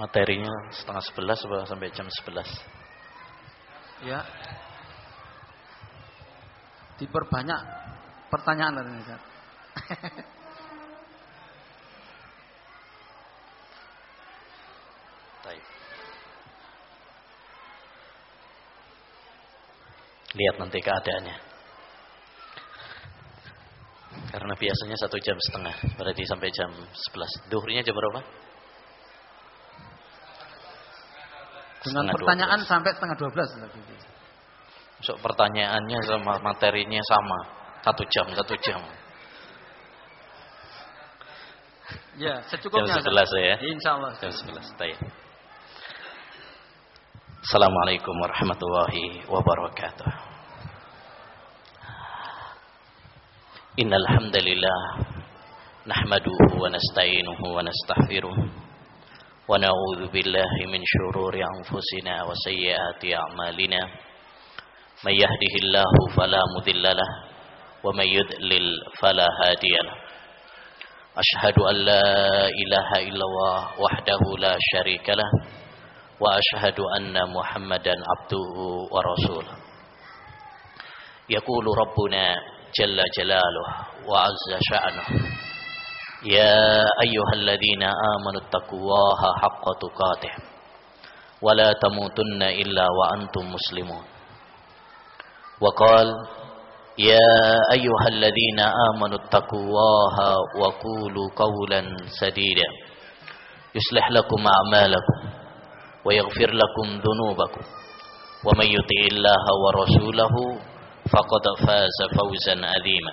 Materinya setengah sebelas sampai jam sebelas. Ya. Diperbanyak pertanyaan tadi Ustaz. Lihat nanti keadaannya. Karena biasanya satu jam setengah, berarti sampai jam 11. Duhurnya jam berapa? Dengan pertanyaan 12. sampai setengah 12 Masuk pertanyaannya sama materinya sama. Satu jam, satu jam. Ya, secukupnya. Jam 11 ya. Insya Allah. Jam 11. Tayyip. Assalamualaikum warahmatullahi wabarakatuh. Innal hamdalillah nahmaduhu wa nasta'inuhu wa nastaghfiruh ونعوذ بالله من شرور أنفسنا وسيئات أعمالنا. من يهده الله فلا مذل له ومن يذلل فلا هادي له. أشهد أن لا إله إلا الله وحده لا شريك له وأشهد أن محمدا عبده ورسوله. يقول ربنا جل جلاله وعز شأنه يا أيها الذين آمنوا اتقوا الله حق تقاته ولا تموتن إلا وأنتم مسلمون. وقال يا أيها الذين آمنوا اتقوا الله وقولوا قولا سديدا. يصلح لكم أعمالكم ويغفر لكم ذنوبكم. ومن يطع الله ورسوله فقد فاز فوزا عظيما.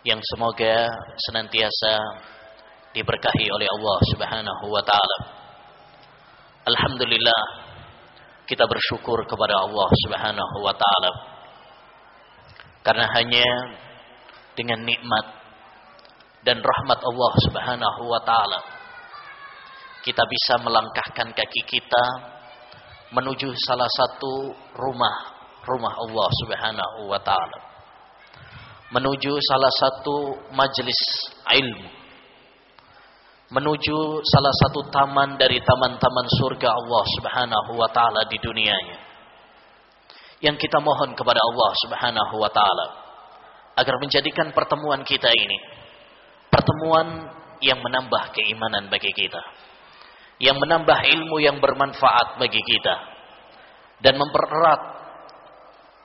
yang semoga senantiasa diberkahi oleh Allah Subhanahu wa taala. Alhamdulillah kita bersyukur kepada Allah Subhanahu wa taala karena hanya dengan nikmat dan rahmat Allah Subhanahu wa taala kita bisa melangkahkan kaki kita menuju salah satu rumah rumah Allah Subhanahu wa taala. Menuju salah satu majelis ilmu. Menuju salah satu taman dari taman-taman surga Allah Subhanahu wa taala di dunianya. Yang kita mohon kepada Allah Subhanahu wa taala agar menjadikan pertemuan kita ini pertemuan yang menambah keimanan bagi kita yang menambah ilmu yang bermanfaat bagi kita dan mempererat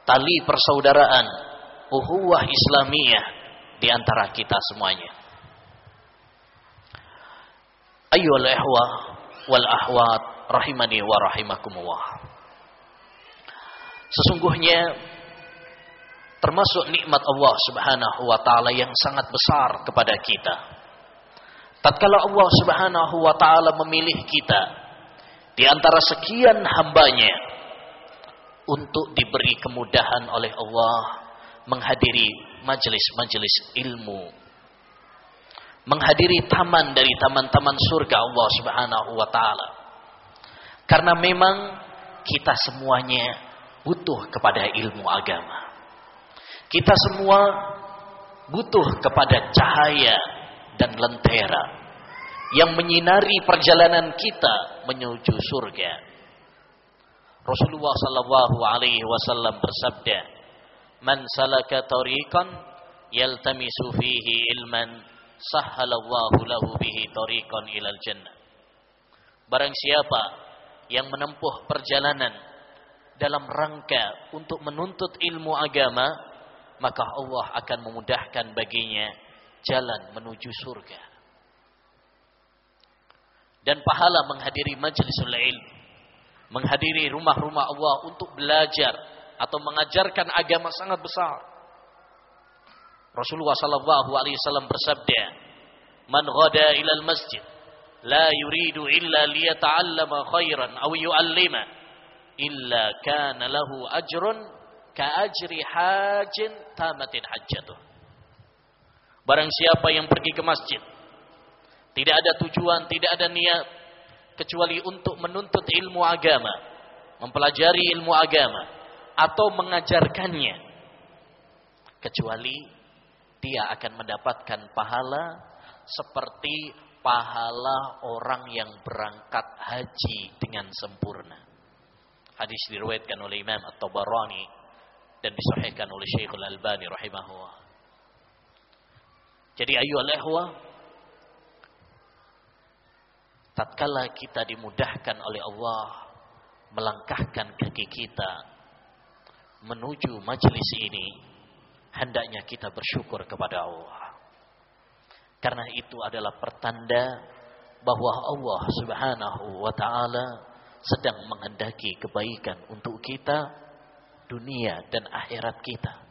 tali persaudaraan uhuwah Islamiyah di antara kita semuanya. Ayyuhal ihwah wal ahwat rahimani wa rahimakumullah. Sesungguhnya termasuk nikmat Allah Subhanahu wa taala yang sangat besar kepada kita Tatkala Allah Subhanahu wa taala memilih kita di antara sekian hambanya untuk diberi kemudahan oleh Allah menghadiri majelis-majelis ilmu. Menghadiri taman dari taman-taman surga Allah Subhanahu wa taala. Karena memang kita semuanya butuh kepada ilmu agama. Kita semua butuh kepada cahaya dan lentera yang menyinari perjalanan kita menuju surga. Rasulullah sallallahu alaihi wasallam bersabda, "Man salaka tariqan yaltamisu fihi ilman, sahhalallahu lahu bihi tariqan ilal jannah." Barang siapa yang menempuh perjalanan dalam rangka untuk menuntut ilmu agama, maka Allah akan memudahkan baginya jalan menuju surga. Dan pahala menghadiri majlisul ilm, menghadiri rumah-rumah Allah untuk belajar atau mengajarkan agama sangat besar. Rasulullah sallallahu alaihi wasallam bersabda, "Man ghada ila al-masjid la yuridu illa liyata'allama khairan aw yu'allima illa kana lahu ajrun ka ajri hajin tamatin hajjatuh. Barang siapa yang pergi ke masjid tidak ada tujuan, tidak ada niat kecuali untuk menuntut ilmu agama, mempelajari ilmu agama atau mengajarkannya. Kecuali dia akan mendapatkan pahala seperti pahala orang yang berangkat haji dengan sempurna. Hadis diriwayatkan oleh Imam At-Tabarani dan disahihkan oleh Syekhul Albani rahimahullah. Jadi ayo ikhwah tatkala kita dimudahkan oleh Allah melangkahkan kaki kita menuju majelis ini hendaknya kita bersyukur kepada Allah karena itu adalah pertanda bahwa Allah Subhanahu wa taala sedang menghendaki kebaikan untuk kita dunia dan akhirat kita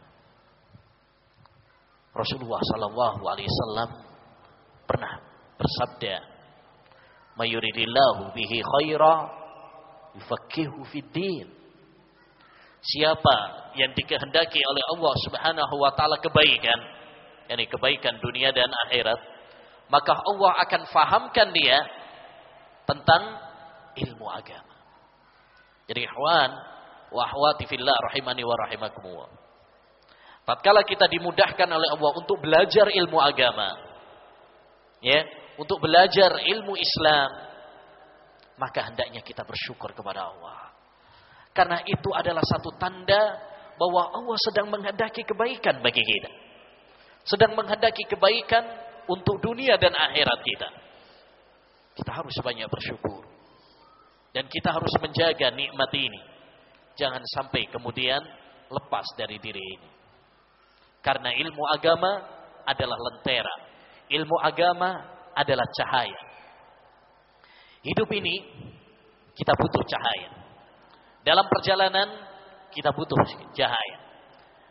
Rasulullah sallallahu alaihi wasallam pernah bersabda mayuridillahu bihi khaira yufaqihu fid din. Siapa yang dikehendaki oleh Allah Subhanahu wa taala kebaikan, yakni kebaikan dunia dan akhirat, maka Allah akan fahamkan dia tentang ilmu agama. Jadi ikhwan wa akhwati fillah rahimani wa rahimakumullah. Tatkala kita dimudahkan oleh Allah untuk belajar ilmu agama, ya, untuk belajar ilmu Islam, maka hendaknya kita bersyukur kepada Allah. Karena itu adalah satu tanda bahwa Allah sedang menghendaki kebaikan bagi kita. Sedang menghendaki kebaikan untuk dunia dan akhirat kita. Kita harus banyak bersyukur. Dan kita harus menjaga nikmat ini. Jangan sampai kemudian lepas dari diri ini. Karena ilmu agama adalah lentera. Ilmu agama adalah cahaya. Hidup ini kita butuh cahaya. Dalam perjalanan kita butuh cahaya.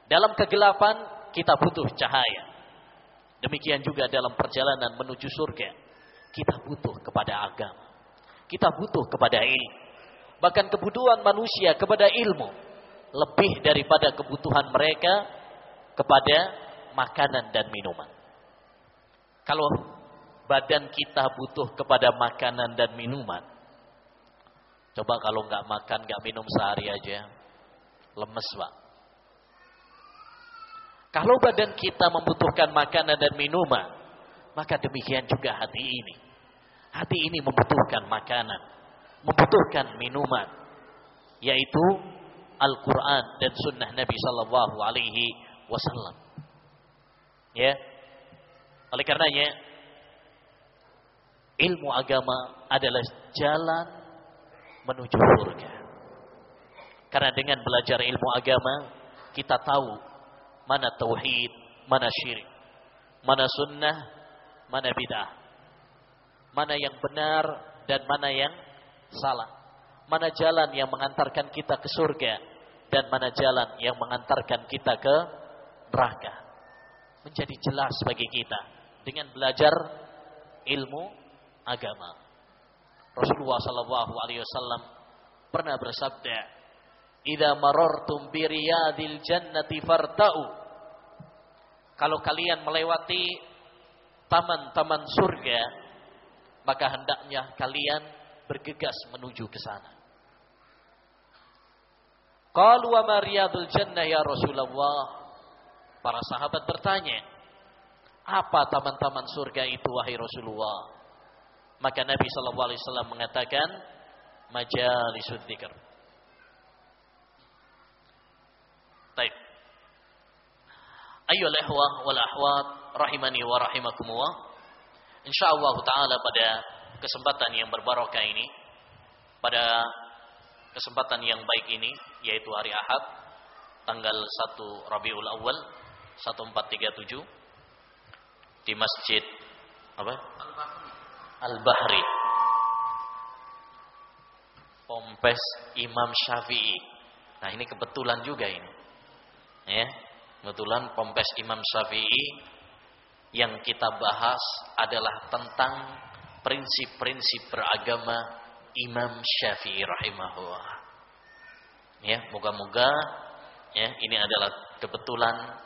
Dalam kegelapan kita butuh cahaya. Demikian juga dalam perjalanan menuju surga kita butuh kepada agama. Kita butuh kepada ilmu. Bahkan kebutuhan manusia kepada ilmu lebih daripada kebutuhan mereka kepada makanan dan minuman. Kalau badan kita butuh kepada makanan dan minuman. Coba kalau nggak makan, nggak minum sehari aja, lemes pak. Kalau badan kita membutuhkan makanan dan minuman, maka demikian juga hati ini. Hati ini membutuhkan makanan, membutuhkan minuman, yaitu Al-Quran dan Sunnah Nabi Sallallahu Alaihi Wasallam. Ya, oleh karenanya ilmu agama adalah jalan menuju surga. Karena dengan belajar ilmu agama, kita tahu mana tauhid, mana syirik, mana sunnah, mana bid'ah. Mana yang benar dan mana yang salah. Mana jalan yang mengantarkan kita ke surga dan mana jalan yang mengantarkan kita ke neraka. Menjadi jelas bagi kita dengan belajar ilmu agama. Rasulullah sallallahu alaihi wasallam pernah bersabda, "Idza marartum bi riyadil jannati farta'u." Kalau kalian melewati taman-taman surga, maka hendaknya kalian bergegas menuju ke sana. Qalu wa ma riyadul jannah ya Rasulullah? Para sahabat bertanya, apa taman-taman surga itu wahai Rasulullah? Maka Nabi Shallallahu Alaihi Wasallam mengatakan majalisud dzikr. Baik. Ayo lehwa wal ahwat rahimani wa rahimakumullah. Insyaallah taala pada kesempatan yang berbarokah ini pada kesempatan yang baik ini yaitu hari Ahad tanggal 1 Rabiul Awal 1437 di Masjid apa? Al-Bahri. Pompes Imam Syafi'i. Nah, ini kebetulan juga ini. Ya, kebetulan Pompes Imam Syafi'i yang kita bahas adalah tentang prinsip-prinsip beragama Imam Syafi'i rahimahullah. Ya, moga-moga ya ini adalah kebetulan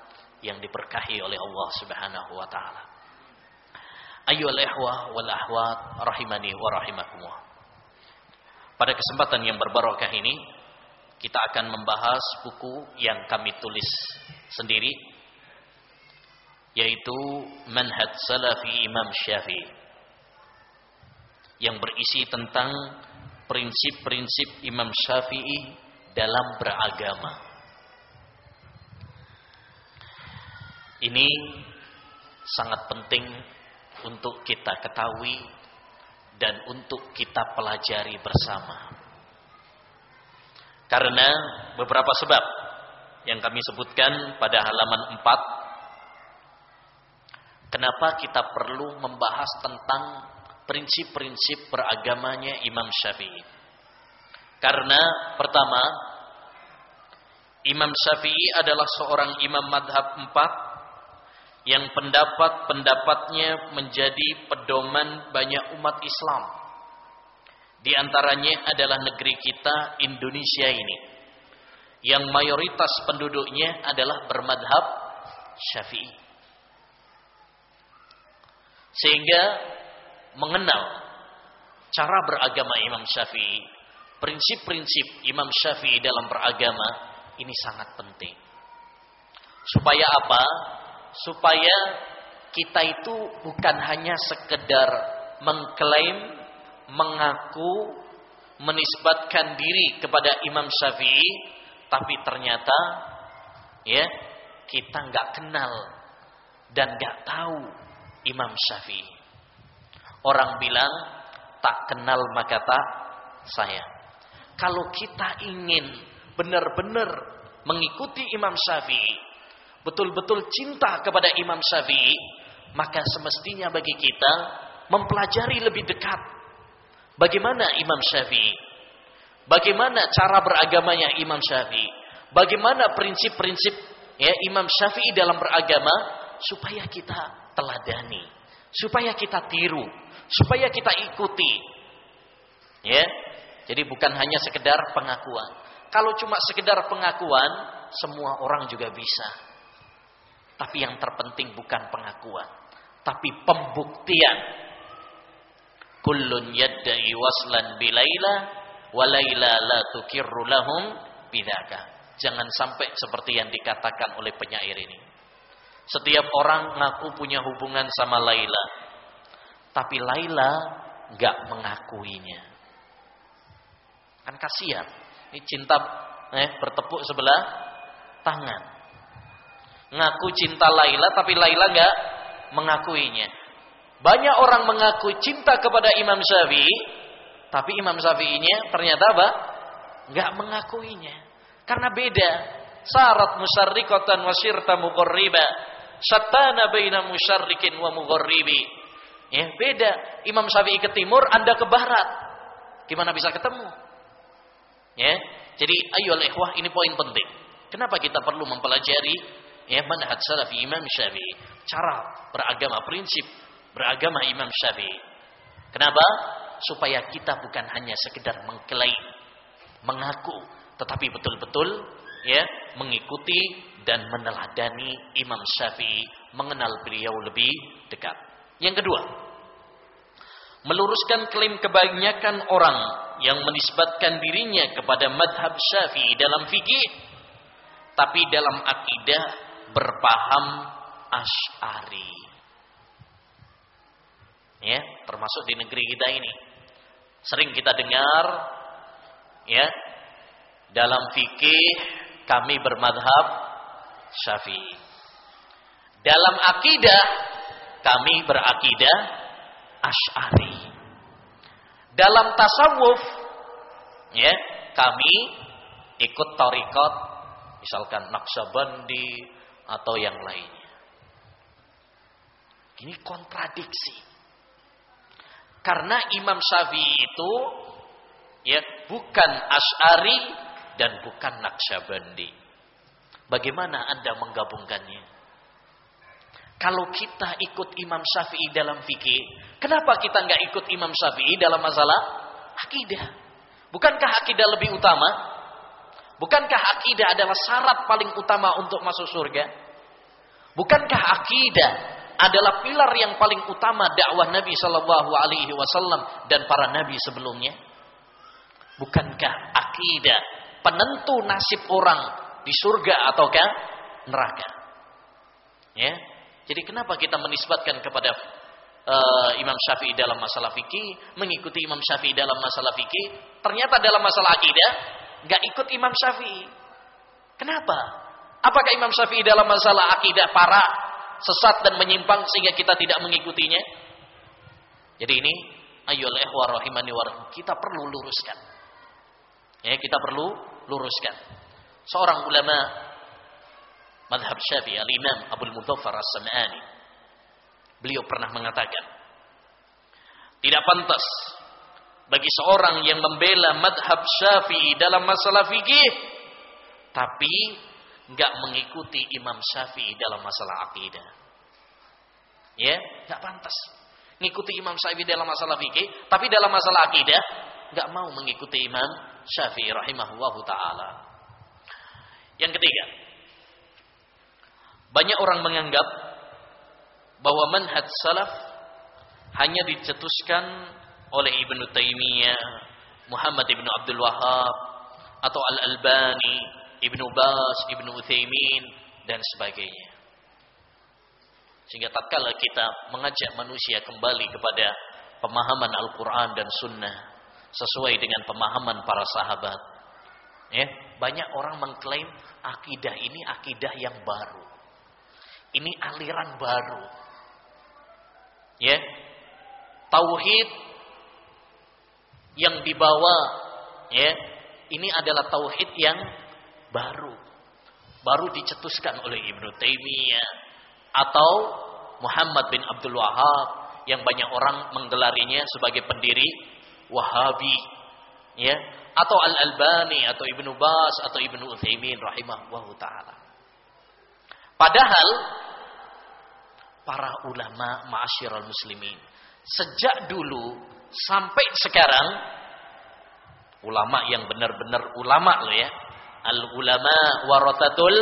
yang diberkahi oleh Allah Subhanahu wa taala. Ayyuhal ikhwah wal ahwat rahimani wa rahimakumullah. Pada kesempatan yang berbarokah ini kita akan membahas buku yang kami tulis sendiri yaitu Manhaj Salafi Imam Syafi'i yang berisi tentang prinsip-prinsip Imam Syafi'i dalam beragama. Ini sangat penting untuk kita ketahui dan untuk kita pelajari bersama. Karena beberapa sebab yang kami sebutkan pada halaman 4 Kenapa kita perlu membahas tentang prinsip-prinsip beragamanya Imam Syafi'i? Karena pertama, Imam Syafi'i adalah seorang imam madhab empat yang pendapat-pendapatnya menjadi pedoman banyak umat Islam. Di antaranya adalah negeri kita Indonesia ini. Yang mayoritas penduduknya adalah bermadhab Syafi'i. Sehingga mengenal cara beragama Imam Syafi'i, prinsip-prinsip Imam Syafi'i dalam beragama ini sangat penting. Supaya apa? Supaya kita itu bukan hanya sekedar mengklaim, mengaku, menisbatkan diri kepada Imam Syafi'i, tapi ternyata ya kita nggak kenal dan nggak tahu Imam Syafi'i. Orang bilang tak kenal maka tak saya. Kalau kita ingin benar-benar mengikuti Imam Syafi'i, betul-betul cinta kepada Imam Syafi'i, maka semestinya bagi kita mempelajari lebih dekat bagaimana Imam Syafi'i, bagaimana cara beragamanya Imam Syafi'i, bagaimana prinsip-prinsip ya Imam Syafi'i dalam beragama supaya kita teladani, supaya kita tiru, supaya kita ikuti. Ya. Jadi bukan hanya sekedar pengakuan. Kalau cuma sekedar pengakuan, semua orang juga bisa. Tapi yang terpenting bukan pengakuan, tapi pembuktian. Kullun yadda'i waslan bilaila wa laila la tukirru lahum bidaka. Jangan sampai seperti yang dikatakan oleh penyair ini. Setiap orang ngaku punya hubungan sama Laila. Tapi Laila nggak mengakuinya. Kan kasihan. Ini cinta eh, bertepuk sebelah tangan. Ngaku cinta Laila tapi Laila nggak mengakuinya. Banyak orang mengaku cinta kepada Imam Syafi'i, tapi Imam Syafi'inya ternyata apa? Nggak mengakuinya. Karena beda. Syarat musyarrikatan wasyirta muqarriba Satana baina musyarrikin wa mughribi. Ya, beda. Imam Syafi'i ke timur, Anda ke barat. Gimana bisa ketemu? Ya. Jadi ayo ikhwah ini poin penting. Kenapa kita perlu mempelajari ya manhaj salafi Imam Syafi'i? Cara beragama, prinsip beragama Imam Syafi'i. Kenapa? Supaya kita bukan hanya sekedar mengklaim, mengaku, tetapi betul-betul ya mengikuti dan meneladani Imam Syafi'i, mengenal beliau lebih dekat. Yang kedua, meluruskan klaim kebanyakan orang yang menisbatkan dirinya kepada madhab Syafi'i dalam fikih, tapi dalam akidah berpaham Ash'ari. Ya, termasuk di negeri kita ini. Sering kita dengar ya, dalam fikih kami bermadhab Syafi'i. Dalam akidah kami berakidah Asy'ari. Dalam tasawuf ya, kami ikut tarikat misalkan Naqsyabandi atau yang lainnya. Ini kontradiksi. Karena Imam Syafi'i itu ya bukan Asy'ari dan bukan Naqsyabandi. Bagaimana Anda menggabungkannya? Kalau kita ikut Imam Syafi'i dalam fikih, kenapa kita nggak ikut Imam Syafi'i dalam masalah akidah? Bukankah akidah lebih utama? Bukankah akidah adalah syarat paling utama untuk masuk surga? Bukankah akidah adalah pilar yang paling utama dakwah Nabi Shallallahu Alaihi Wasallam dan para nabi sebelumnya? Bukankah akidah penentu nasib orang di surga ataukah neraka? Ya, jadi kenapa kita menisbatkan kepada uh, Imam Syafi'i dalam masalah fikih, mengikuti Imam Syafi'i dalam masalah fikih, ternyata dalam masalah akidah nggak ikut Imam Syafi'i. Kenapa? Apakah Imam Syafi'i dalam masalah akidah parah, sesat dan menyimpang sehingga kita tidak mengikutinya? Jadi ini ayo ehwa rahimani kita perlu luruskan. Ya, kita perlu luruskan. Seorang ulama madhab syafi'i al-imam Abu Mudhaffar as-Sam'ani beliau pernah mengatakan tidak pantas bagi seorang yang membela madhab syafi'i dalam masalah fikih tapi nggak mengikuti Imam Syafi'i dalam masalah akidah. Ya nggak pantas. Mengikuti Imam Syafi'i dalam masalah fikih tapi dalam masalah akidah nggak mau mengikuti Imam Syafi'i rahimahullahu taala. Yang ketiga banyak orang menganggap bahwa manhaj salaf hanya dicetuskan oleh Ibnu Taimiyah, Muhammad Ibnu Abdul Wahab, atau Al-Albani, Ibnu Bas, Ibnu Utsaimin dan sebagainya. Sehingga tatkala kita mengajak manusia kembali kepada pemahaman Al-Qur'an dan Sunnah sesuai dengan pemahaman para sahabat. Ya, banyak orang mengklaim akidah ini akidah yang baru. Ini aliran baru. Ya. Tauhid yang dibawa ya, ini adalah tauhid yang baru. Baru dicetuskan oleh Ibnu Taimiyah atau Muhammad bin Abdul Wahab yang banyak orang menggelarinya sebagai pendiri Wahabi ya atau Al Albani atau Ibnu Bas atau Ibnu Utsaimin rahimahullahu taala Padahal para ulama ma'asyiral muslimin sejak dulu sampai sekarang ulama yang benar-benar ulama loh ya. Al ulama waratatul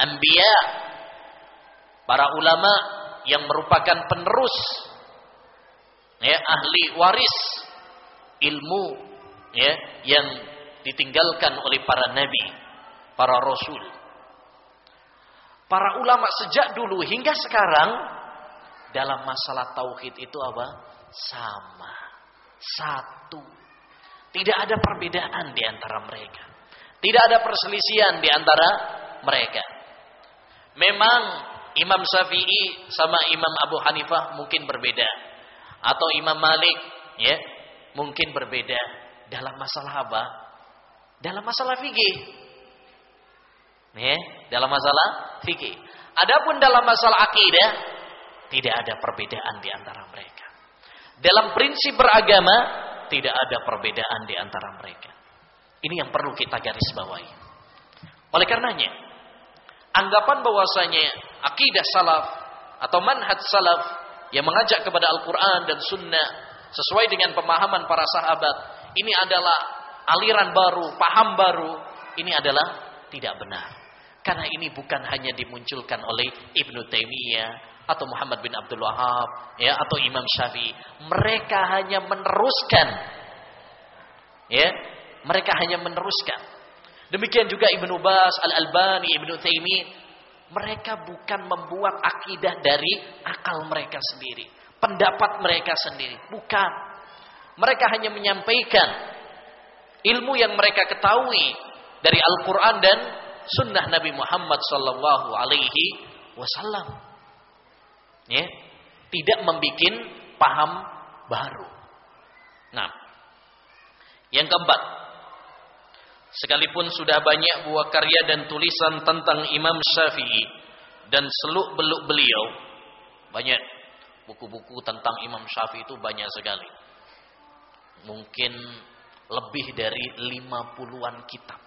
anbiya. Para ulama yang merupakan penerus ya ahli waris ilmu ya yang ditinggalkan oleh para nabi para rasul. Para ulama sejak dulu hingga sekarang dalam masalah tauhid itu apa? Sama. Satu. Tidak ada perbedaan di antara mereka. Tidak ada perselisihan di antara mereka. Memang Imam Syafi'i sama Imam Abu Hanifah mungkin berbeda. Atau Imam Malik ya, mungkin berbeda dalam masalah apa? Dalam masalah fikih. Ya, dalam masalah fikih. Adapun dalam masalah akidah tidak ada perbedaan di antara mereka. Dalam prinsip beragama tidak ada perbedaan di antara mereka. Ini yang perlu kita garis bawahi. Oleh karenanya, anggapan bahwasanya akidah salaf atau manhaj salaf yang mengajak kepada Al-Quran dan Sunnah sesuai dengan pemahaman para sahabat, ini adalah aliran baru, paham baru, ini adalah tidak benar. Karena ini bukan hanya dimunculkan oleh Ibnu Taimiyah atau Muhammad bin Abdul Wahab ya atau Imam Syafi'i. Mereka hanya meneruskan ya, mereka hanya meneruskan. Demikian juga Ibnu Bas, Al-Albani, Ibnu Taimiyah, mereka bukan membuat akidah dari akal mereka sendiri, pendapat mereka sendiri, bukan. Mereka hanya menyampaikan ilmu yang mereka ketahui dari Al-Qur'an dan sunnah Nabi Muhammad sallallahu alaihi wasallam. Ya, tidak membuat paham baru. Nah, yang keempat, sekalipun sudah banyak buah karya dan tulisan tentang Imam Syafi'i dan seluk beluk beliau, banyak buku-buku tentang Imam Syafi'i itu banyak sekali. Mungkin lebih dari 50-an kitab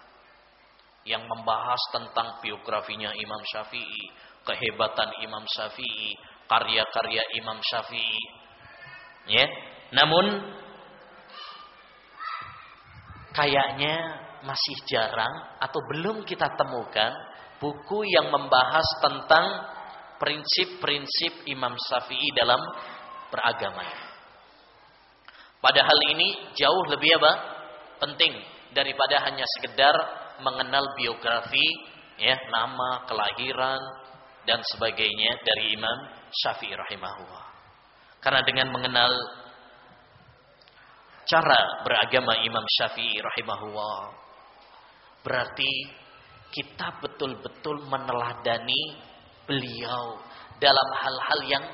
yang membahas tentang biografinya Imam Syafi'i, kehebatan Imam Syafi'i, karya-karya Imam Syafi'i. Ya. Namun kayaknya masih jarang atau belum kita temukan buku yang membahas tentang prinsip-prinsip Imam Syafi'i dalam beragama. Padahal ini jauh lebih apa? Penting daripada hanya sekedar mengenal biografi, ya, nama, kelahiran dan sebagainya dari Imam Syafi'i rahimahullah. Karena dengan mengenal cara beragama Imam Syafi'i rahimahullah berarti kita betul-betul meneladani beliau dalam hal-hal yang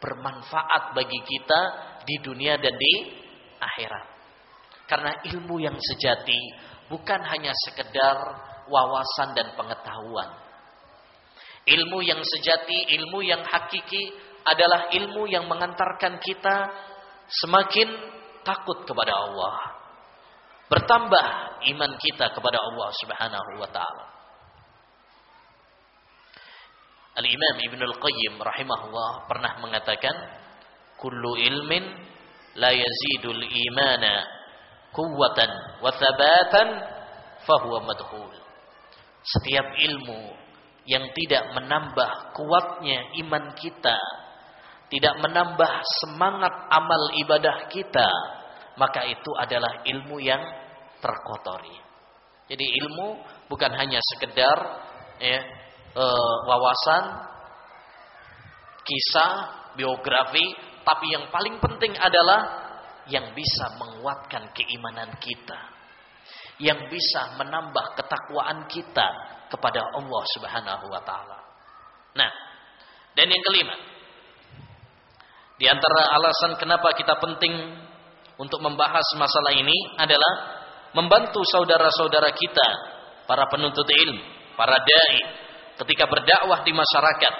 bermanfaat bagi kita di dunia dan di akhirat. Karena ilmu yang sejati bukan hanya sekedar wawasan dan pengetahuan. Ilmu yang sejati, ilmu yang hakiki adalah ilmu yang mengantarkan kita semakin takut kepada Allah. Bertambah iman kita kepada Allah Subhanahu wa taala. Al-Imam Ibn Al-Qayyim rahimahullah pernah mengatakan kullu ilmin la yazidul imana quwwatan wa thabatan fahuwa madhul. Setiap ilmu yang tidak menambah kuatnya iman kita, tidak menambah semangat amal ibadah kita, maka itu adalah ilmu yang terkotori. Jadi ilmu bukan hanya sekedar ya, e, wawasan, kisah, biografi, tapi yang paling penting adalah yang bisa menguatkan keimanan kita, yang bisa menambah ketakwaan kita kepada Allah Subhanahu wa taala. Nah, dan yang kelima, di antara alasan kenapa kita penting untuk membahas masalah ini adalah membantu saudara-saudara kita, para penuntut ilmu, para dai, ketika berdakwah di masyarakat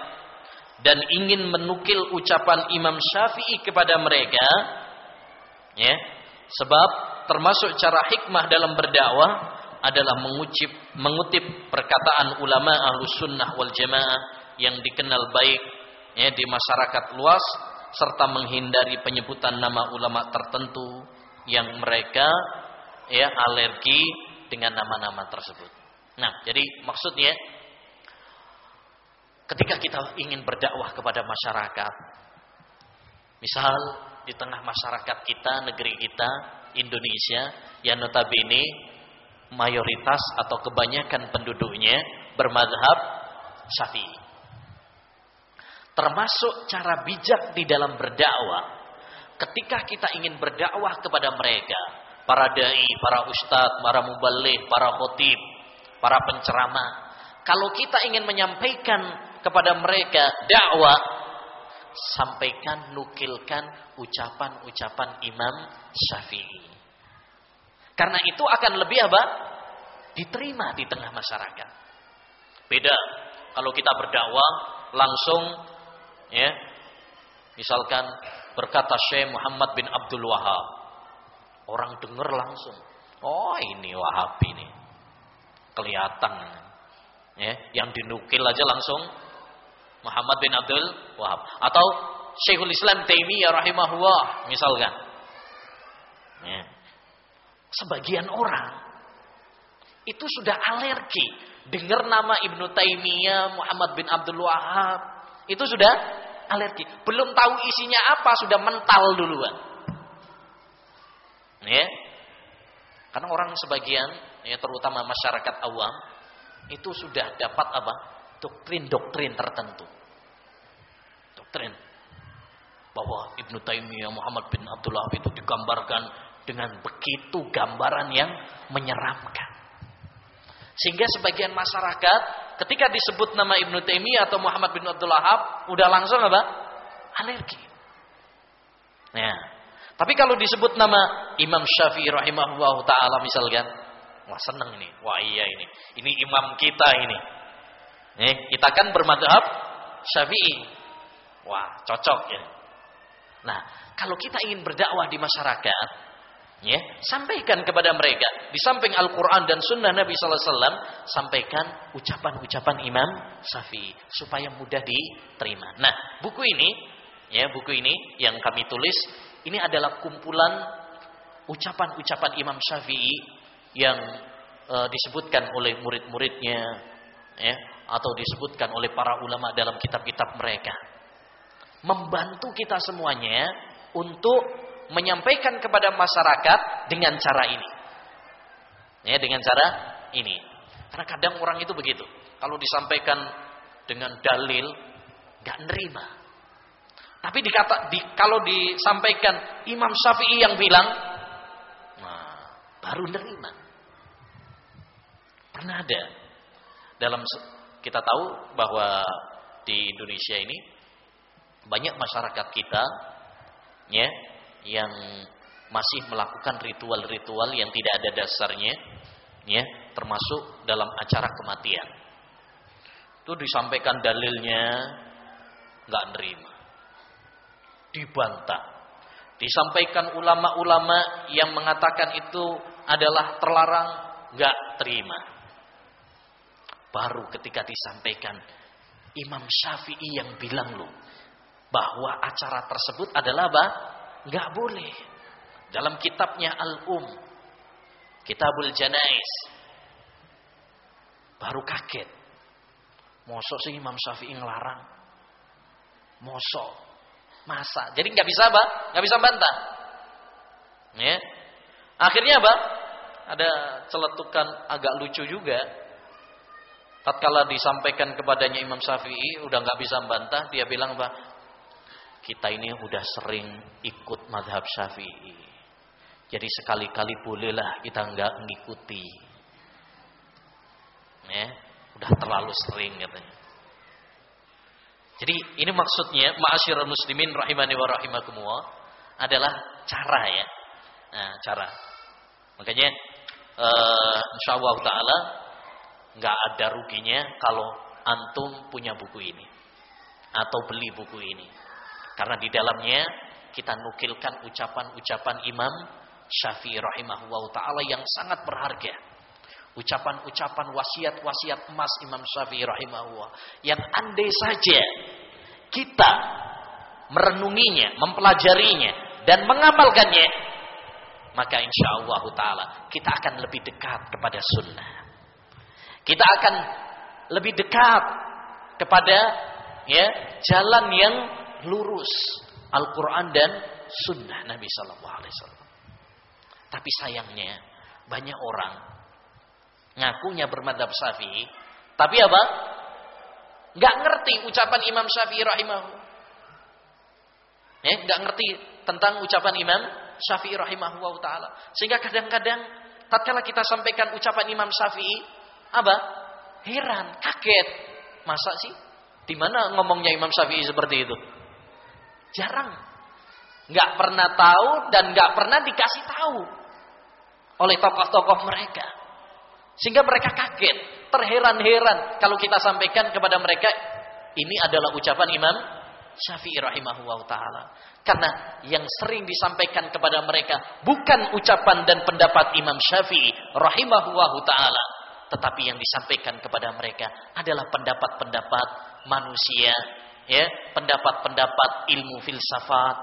dan ingin menukil ucapan Imam Syafi'i kepada mereka ya sebab termasuk cara hikmah dalam berdakwah adalah mengutip mengutip perkataan ulama ahlus sunnah wal jamaah yang dikenal baik ya di masyarakat luas serta menghindari penyebutan nama ulama tertentu yang mereka ya alergi dengan nama-nama tersebut. Nah, jadi maksudnya ketika kita ingin berdakwah kepada masyarakat, misal di tengah masyarakat kita, negeri kita, Indonesia, yang notabene mayoritas atau kebanyakan penduduknya bermadhab syafi'i. Termasuk cara bijak di dalam berdakwah. Ketika kita ingin berdakwah kepada mereka, para dai, para ustadz, para mubalik, para khotib, para penceramah. Kalau kita ingin menyampaikan kepada mereka dakwah sampaikan nukilkan ucapan-ucapan Imam Syafi'i. Karena itu akan lebih apa? Diterima di tengah masyarakat. Beda kalau kita berdakwah langsung ya. Misalkan berkata Syekh Muhammad bin Abdul Wahab. Orang dengar langsung. Oh, ini Wahabi ini. Kelihatan. Ya, yang dinukil aja langsung Muhammad bin Abdul Wahab atau Syekhul Islam Taimiyah rahimahullah misalkan. Ya. Sebagian orang itu sudah alergi dengar nama Ibnu Taimiyah, Muhammad bin Abdul Wahab, itu sudah alergi. Belum tahu isinya apa sudah mental duluan. Ya. Karena orang sebagian ya terutama masyarakat awam itu sudah dapat apa? doktrin-doktrin tertentu. Doktrin bahwa Ibnu Taimiyah Muhammad bin Abdullah itu digambarkan dengan begitu gambaran yang menyeramkan. Sehingga sebagian masyarakat ketika disebut nama Ibnu Taimiyah atau Muhammad bin Abdullah udah langsung apa? Alergi. Nah, tapi kalau disebut nama Imam Syafi'i rahimahullah taala misalkan, wah seneng ini, wah iya ini, ini imam kita ini. Eh, kita kan bermadhab Syafi'i. Wah, cocok ya. Nah, kalau kita ingin berdakwah di masyarakat, Ya, sampaikan kepada mereka. Di samping Al-Quran dan Sunnah Nabi Sallallahu Alaihi Wasallam, sampaikan ucapan-ucapan Imam Syafi'i supaya mudah diterima. Nah, buku ini, ya buku ini yang kami tulis, ini adalah kumpulan ucapan-ucapan Imam Syafi'i yang e, disebutkan oleh murid-muridnya, ya, atau disebutkan oleh para ulama dalam kitab-kitab mereka, membantu kita semuanya untuk menyampaikan kepada masyarakat dengan cara ini. Ya, dengan cara ini. Karena kadang orang itu begitu. Kalau disampaikan dengan dalil, nggak nerima. Tapi dikata, di, kalau disampaikan Imam Syafi'i yang bilang, nah, baru nerima. Pernah ada dalam kita tahu bahwa di Indonesia ini banyak masyarakat kita, ya, yang masih melakukan ritual-ritual yang tidak ada dasarnya ya termasuk dalam acara kematian. Itu disampaikan dalilnya nggak nerima. Dibantah. Disampaikan ulama-ulama yang mengatakan itu adalah terlarang nggak terima. Baru ketika disampaikan Imam Syafi'i yang bilang loh bahwa acara tersebut adalah apa? Nggak boleh. Dalam kitabnya Al-Um. Kitabul Janais. Baru kaget. Mosok sih Imam Syafi'i ngelarang. Mosok. Masa. Jadi nggak bisa apa? Nggak bisa bantah. Ya. Akhirnya apa? Ada celetukan agak lucu juga. Tatkala disampaikan kepadanya Imam Syafi'i, udah nggak bisa bantah, dia bilang apa? Kita ini udah sering ikut madhab syafi'i. Jadi sekali-kali bolehlah kita nggak mengikuti. Ya, udah terlalu sering katanya. Jadi ini maksudnya ma'asyiral muslimin rahimani wa rahimakumullah adalah cara ya. Nah, cara. Makanya uh, insyaallah taala nggak ada ruginya kalau antum punya buku ini atau beli buku ini. Karena di dalamnya kita nukilkan ucapan-ucapan Imam Syafi'i rahimahullah taala yang sangat berharga. Ucapan-ucapan wasiat-wasiat emas Imam Syafi'i rahimahullah yang andai saja kita merenunginya, mempelajarinya dan mengamalkannya, maka insya Allah taala kita akan lebih dekat kepada sunnah. Kita akan lebih dekat kepada ya jalan yang lurus Al-Quran dan Sunnah Nabi Sallallahu Alaihi Wasallam. Tapi sayangnya banyak orang ngakunya bermadhab Syafi'i, tapi apa? Gak ngerti ucapan Imam Syafi'i rahimahullah. Ya, nggak ngerti tentang ucapan Imam Syafi'i rahimahullah taala. Sehingga kadang-kadang tatkala kita sampaikan ucapan Imam Syafi'i, apa? Heran, kaget. Masa sih? Di mana ngomongnya Imam Syafi'i seperti itu? Jarang. Nggak pernah tahu dan nggak pernah dikasih tahu oleh tokoh-tokoh mereka. Sehingga mereka kaget, terheran-heran kalau kita sampaikan kepada mereka ini adalah ucapan Imam Syafi'i rahimahullah taala. Karena yang sering disampaikan kepada mereka bukan ucapan dan pendapat Imam Syafi'i rahimahullah taala, tetapi yang disampaikan kepada mereka adalah pendapat-pendapat manusia ya pendapat-pendapat ilmu filsafat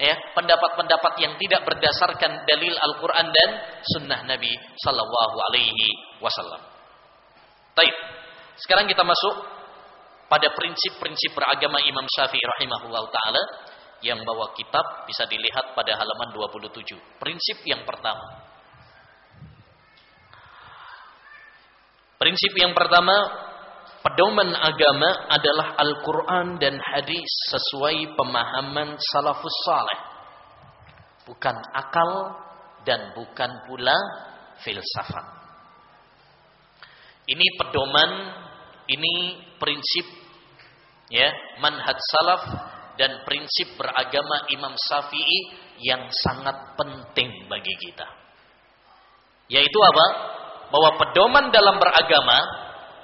ya pendapat-pendapat yang tidak berdasarkan dalil Al-Qur'an dan sunnah Nabi sallallahu alaihi wasallam. Baik. Sekarang kita masuk pada prinsip-prinsip beragama Imam Syafi'i rahimahullah taala yang bawa kitab bisa dilihat pada halaman 27. Prinsip yang pertama. Prinsip yang pertama pedoman agama adalah Al-Quran dan hadis sesuai pemahaman salafus saleh. Bukan akal dan bukan pula filsafat. Ini pedoman, ini prinsip ya, manhaj salaf dan prinsip beragama Imam Syafi'i yang sangat penting bagi kita. Yaitu apa? Bahwa pedoman dalam beragama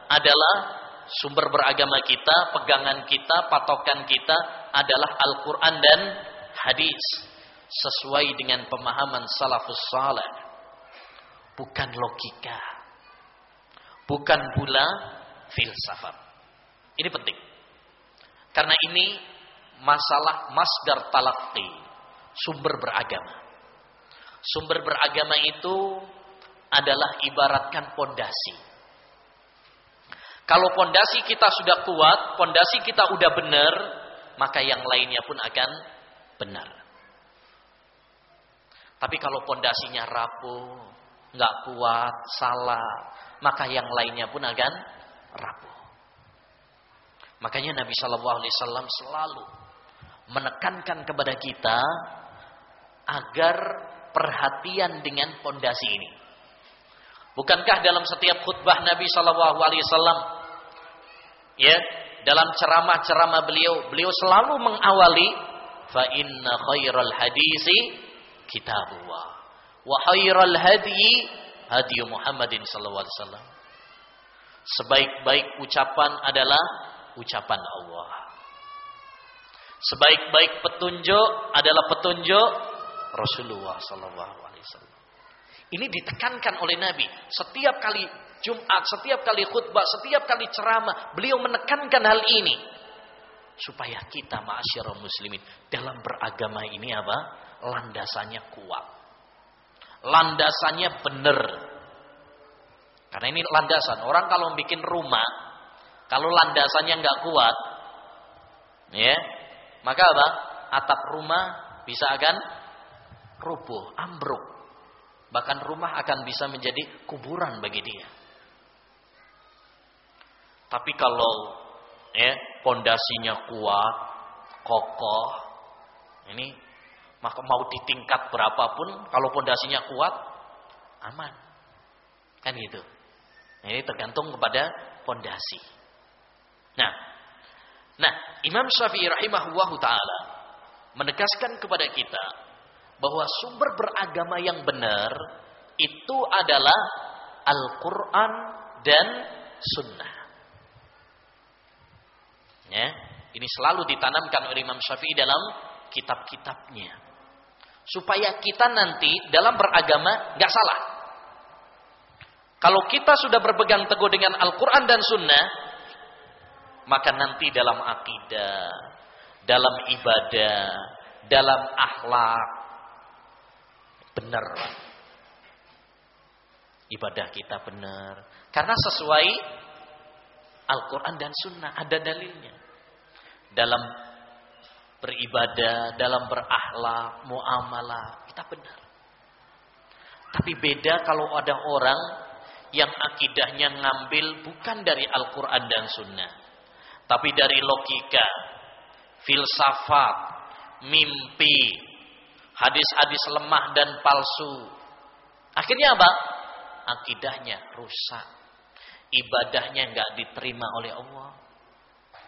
adalah sumber beragama kita, pegangan kita, patokan kita adalah Al-Quran dan hadis. sesuai dengan pemahaman salafus saleh. Bukan logika. Bukan pula filsafat. Ini penting. Karena ini masalah masdar talaqi, sumber beragama. Sumber beragama itu adalah ibaratkan pondasi. Kalau pondasi kita sudah kuat, pondasi kita udah benar, maka yang lainnya pun akan benar. Tapi kalau pondasinya rapuh, nggak kuat, salah, maka yang lainnya pun akan rapuh. Makanya Nabi Shallallahu Alaihi Wasallam selalu menekankan kepada kita agar perhatian dengan pondasi ini. Bukankah dalam setiap khutbah Nabi Shallallahu Alaihi Wasallam, ya, dalam ceramah-ceramah beliau, beliau selalu mengawali, fa inna khairal hadisi kitabullah, wa khairal hadi hadi Muhammadin Sallallahu Alaihi Wasallam. Sebaik-baik ucapan adalah ucapan Allah. Sebaik-baik petunjuk adalah petunjuk Rasulullah Sallallahu Alaihi Wasallam. Ini ditekankan oleh Nabi. Setiap kali Jumat, setiap kali khutbah, setiap kali ceramah, beliau menekankan hal ini. Supaya kita ma'asyarul muslimin dalam beragama ini apa? Landasannya kuat. Landasannya benar. Karena ini landasan. Orang kalau bikin rumah, kalau landasannya nggak kuat, ya, maka apa? Atap rumah bisa akan rubuh, ambruk. Bahkan rumah akan bisa menjadi kuburan bagi dia. Tapi kalau ya pondasinya kuat, kokoh, ini maka mau ditingkat berapapun kalau pondasinya kuat aman. Kan gitu. Ini tergantung kepada pondasi. Nah, nah Imam Syafi'i rahimahullah taala menegaskan kepada kita bahwa sumber beragama yang benar itu adalah Al-Quran dan Sunnah. Ya, ini selalu ditanamkan oleh Imam Syafi'i dalam kitab-kitabnya. Supaya kita nanti dalam beragama nggak salah. Kalau kita sudah berpegang teguh dengan Al-Quran dan Sunnah, maka nanti dalam akidah, dalam ibadah, dalam akhlak, benar. Ibadah kita benar. Karena sesuai Al-Quran dan Sunnah. Ada dalilnya. Dalam beribadah, dalam berakhlak, muamalah. Kita benar. Tapi beda kalau ada orang yang akidahnya ngambil bukan dari Al-Quran dan Sunnah. Tapi dari logika, filsafat, mimpi, hadis-hadis lemah dan palsu. Akhirnya apa? Akidahnya rusak. Ibadahnya nggak diterima oleh Allah.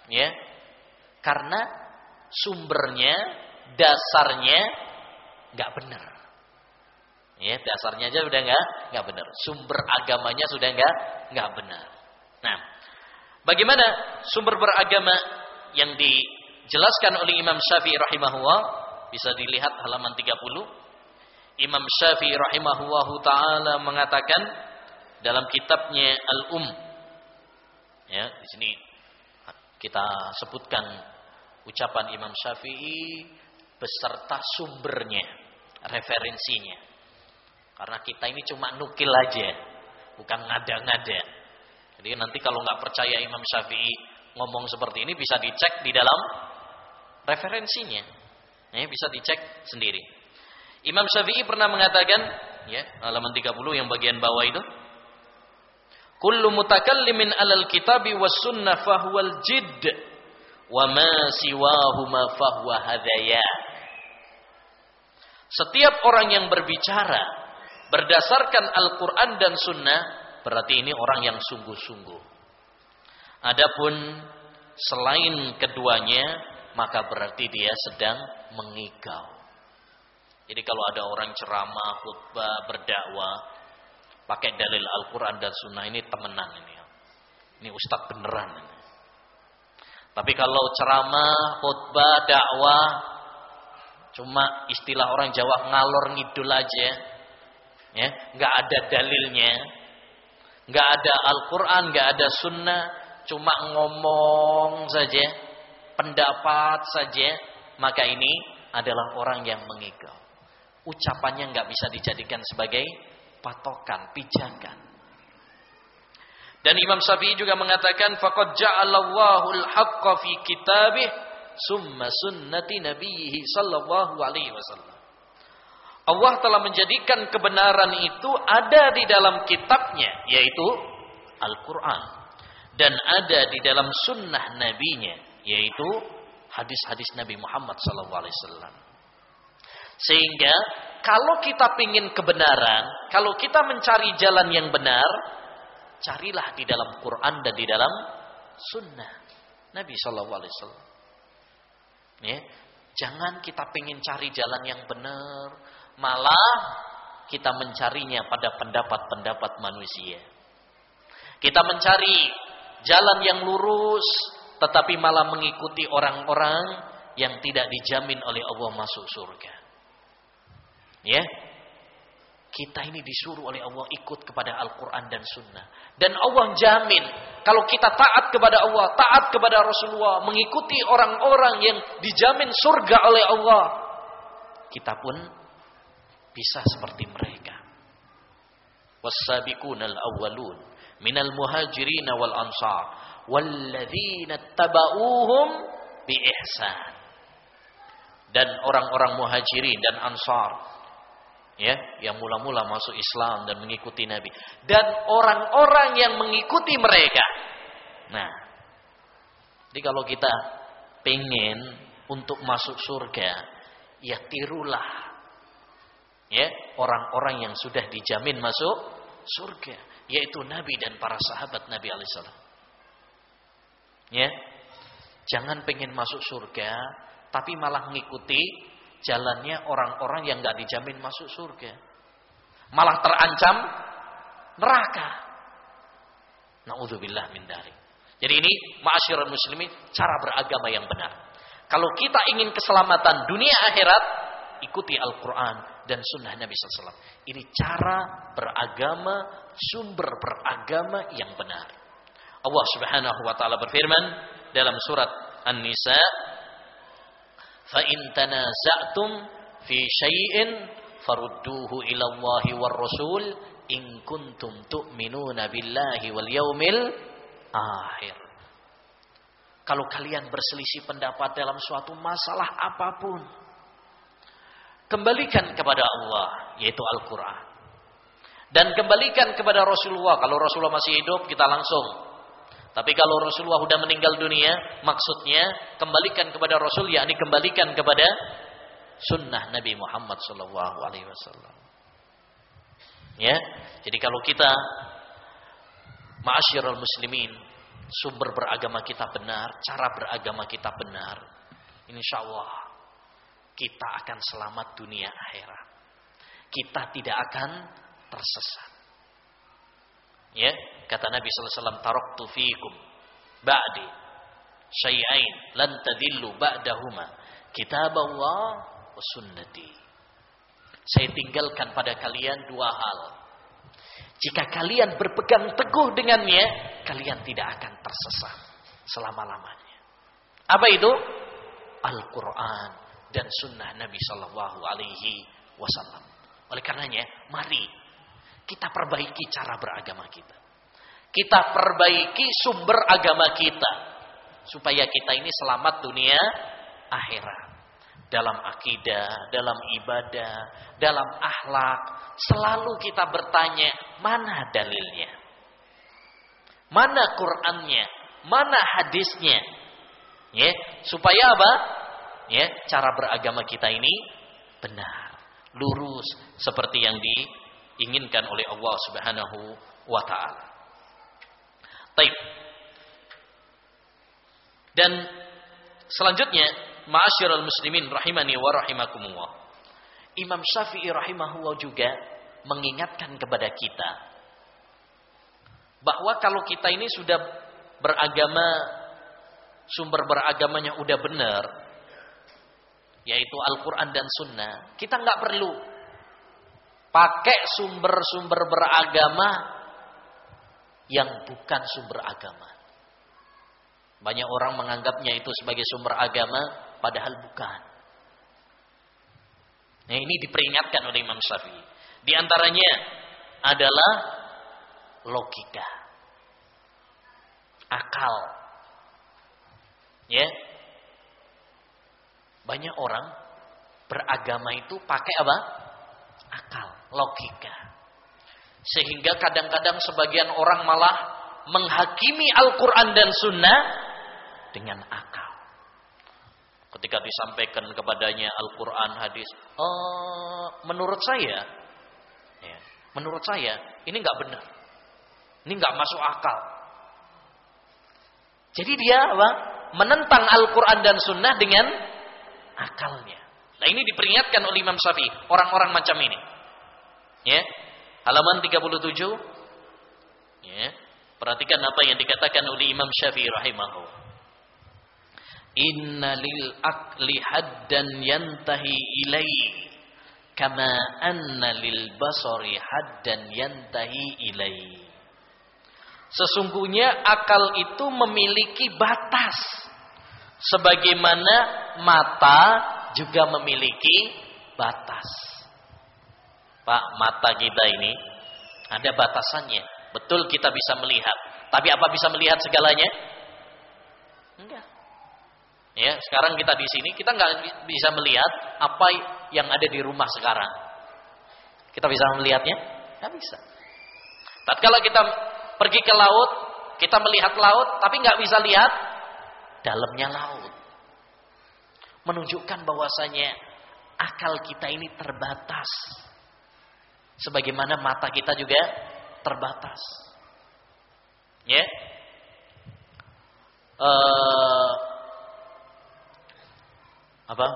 Ya. Karena sumbernya, dasarnya nggak benar. Ya, dasarnya aja sudah nggak nggak benar. Sumber agamanya sudah nggak nggak benar. Nah, bagaimana sumber beragama yang dijelaskan oleh Imam Syafi'i rahimahullah bisa dilihat halaman 30. Imam Syafi'i rahimahullahu taala mengatakan dalam kitabnya Al-Um. Ya, di sini kita sebutkan ucapan Imam Syafi'i beserta sumbernya, referensinya. Karena kita ini cuma nukil aja, bukan ngada-ngada. Jadi nanti kalau nggak percaya Imam Syafi'i ngomong seperti ini bisa dicek di dalam referensinya. Ya, bisa dicek sendiri. Imam Syafi'i pernah mengatakan, ya, halaman 30 yang bagian bawah itu, Kullu mutakallimin alal kitabi was sunnah fahuwal jidd wa ma siwahuma fahuwa hadaya. Setiap orang yang berbicara berdasarkan Al-Quran dan Sunnah berarti ini orang yang sungguh-sungguh. Adapun selain keduanya maka berarti dia sedang mengigau. Jadi kalau ada orang ceramah, khutbah, berdakwah, pakai dalil Al-Quran dan Sunnah ini temenan ini. Ini ustadz beneran ini. Tapi kalau ceramah, khutbah, dakwah, Cuma istilah orang Jawa ngalor ngidul aja. Ya, nggak ada dalilnya. nggak ada Al-Qur'an, nggak ada sunnah, cuma ngomong saja, pendapat saja, maka ini adalah orang yang mengigau. Ucapannya nggak bisa dijadikan sebagai patokan, pijakan. Dan Imam Syafi'i juga mengatakan faqad ja'alallahu al-haqqa fi kitabih summa sunnati nabiyhi sallallahu alaihi wasallam. Allah telah menjadikan kebenaran itu ada di dalam kitabnya yaitu Al-Qur'an dan ada di dalam sunnah nabinya yaitu hadis-hadis Nabi Muhammad sallallahu alaihi wasallam. Sehingga kalau kita ingin kebenaran, kalau kita mencari jalan yang benar, carilah di dalam Quran dan di dalam sunnah Nabi sallallahu alaihi wasallam. Ya. Jangan kita pengen cari jalan yang benar, malah kita mencarinya pada pendapat-pendapat manusia. Kita mencari jalan yang lurus, tetapi malah mengikuti orang-orang yang tidak dijamin oleh Allah masuk surga. Ya, kita ini disuruh oleh Allah ikut kepada Al-Quran dan Sunnah. Dan Allah jamin, kalau kita taat kepada Allah, taat kepada Rasulullah, mengikuti orang-orang yang dijamin surga oleh Allah, kita pun bisa seperti mereka. Was-sabiquna al-awwalun minal muhajirin wal ansar walladzina tabauhum bi ihsan. Dan orang-orang muhajirin dan ansar ya yang mula-mula masuk Islam dan mengikuti Nabi dan orang-orang yang mengikuti mereka. Nah, jadi kalau kita pengen untuk masuk surga, ya tirulah ya orang-orang yang sudah dijamin masuk surga, yaitu Nabi dan para sahabat Nabi alaihissalam. Ya, jangan pengen masuk surga, tapi malah mengikuti jalannya orang-orang yang nggak dijamin masuk surga. Malah terancam neraka. Nauzubillah min dari. Jadi ini ma'asyiral muslimin cara beragama yang benar. Kalau kita ingin keselamatan dunia akhirat, ikuti Al-Quran dan sunnah Nabi SAW. Ini cara beragama, sumber beragama yang benar. Allah Subhanahu wa taala berfirman dalam surat An-Nisa fa in tanaza'tum fi syai'in farudduhu ila Allah war rasul in kuntum tu'minuna billahi kalau kalian berselisih pendapat dalam suatu masalah apa pun kembalikan kepada Allah yaitu Al-Qur'an. Dan kembalikan kepada Rasulullah. Kalau Rasulullah masih hidup kita langsung tapi kalau Rasulullah sudah meninggal dunia, maksudnya kembalikan kepada Rasul, yakni kembalikan kepada sunnah Nabi Muhammad Sallallahu Alaihi Wasallam. Ya, jadi kalau kita Ma'asyiral muslimin Sumber beragama kita benar Cara beragama kita benar Insya Allah Kita akan selamat dunia akhirat Kita tidak akan tersesat Ya, kata Nabi sallallahu alaihi wasallam, "Taraktu fiikum ba'di syai'ain lan tadillu ba'dahuma, kitaballah wa sunnati." Saya tinggalkan pada kalian dua hal. Jika kalian berpegang teguh dengannya, kalian tidak akan tersesat selama-lamanya. Apa itu? Al-Quran dan sunnah Nabi Sallallahu Alaihi Wasallam. Oleh karenanya, mari kita perbaiki cara beragama kita. Kita perbaiki sumber agama kita. Supaya kita ini selamat dunia akhirat. Dalam akidah, dalam ibadah, dalam akhlak. Selalu kita bertanya, mana dalilnya? Mana Qur'annya? Mana hadisnya? Ya, supaya apa? Ya, cara beragama kita ini benar, lurus seperti yang di diinginkan oleh Allah Subhanahu wa taala. Baik. Dan selanjutnya, ma'asyiral muslimin rahimani wa rahimakumullah. Imam Syafi'i rahimahullah juga mengingatkan kepada kita bahwa kalau kita ini sudah beragama sumber beragamanya udah benar yaitu Al-Quran dan Sunnah, kita nggak perlu pakai sumber-sumber beragama yang bukan sumber agama. Banyak orang menganggapnya itu sebagai sumber agama, padahal bukan. Nah ini diperingatkan oleh Imam Syafi'i. Di antaranya adalah logika, akal. Ya, banyak orang beragama itu pakai apa? Akal, logika. Sehingga kadang-kadang sebagian orang malah menghakimi Al-Quran dan Sunnah dengan akal. Ketika disampaikan kepadanya Al-Quran, hadis, oh, menurut saya, ya, menurut saya ini nggak benar, ini nggak masuk akal. Jadi dia apa? Menentang Al-Quran dan Sunnah dengan akalnya. Nah ini diperingatkan oleh Imam Syafi'i, orang-orang macam ini. Ya. Halaman 37. Ya. Perhatikan apa yang dikatakan oleh Imam Syafi'i rahimahullah. Inna lil akli haddan yantahi ilai kama anna lil basari haddan yantahi ilai. Sesungguhnya akal itu memiliki batas Sebagaimana mata juga memiliki batas. Pak, mata kita ini ada batasannya. Betul kita bisa melihat. Tapi apa bisa melihat segalanya? Enggak. Ya, sekarang kita di sini kita nggak bisa melihat apa yang ada di rumah sekarang. Kita bisa melihatnya? Nggak bisa. Tapi kalau kita pergi ke laut, kita melihat laut, tapi nggak bisa lihat dalamnya laut. Menunjukkan bahwasanya akal kita ini terbatas. Sebagaimana mata kita juga terbatas. Ya. Uh, apa?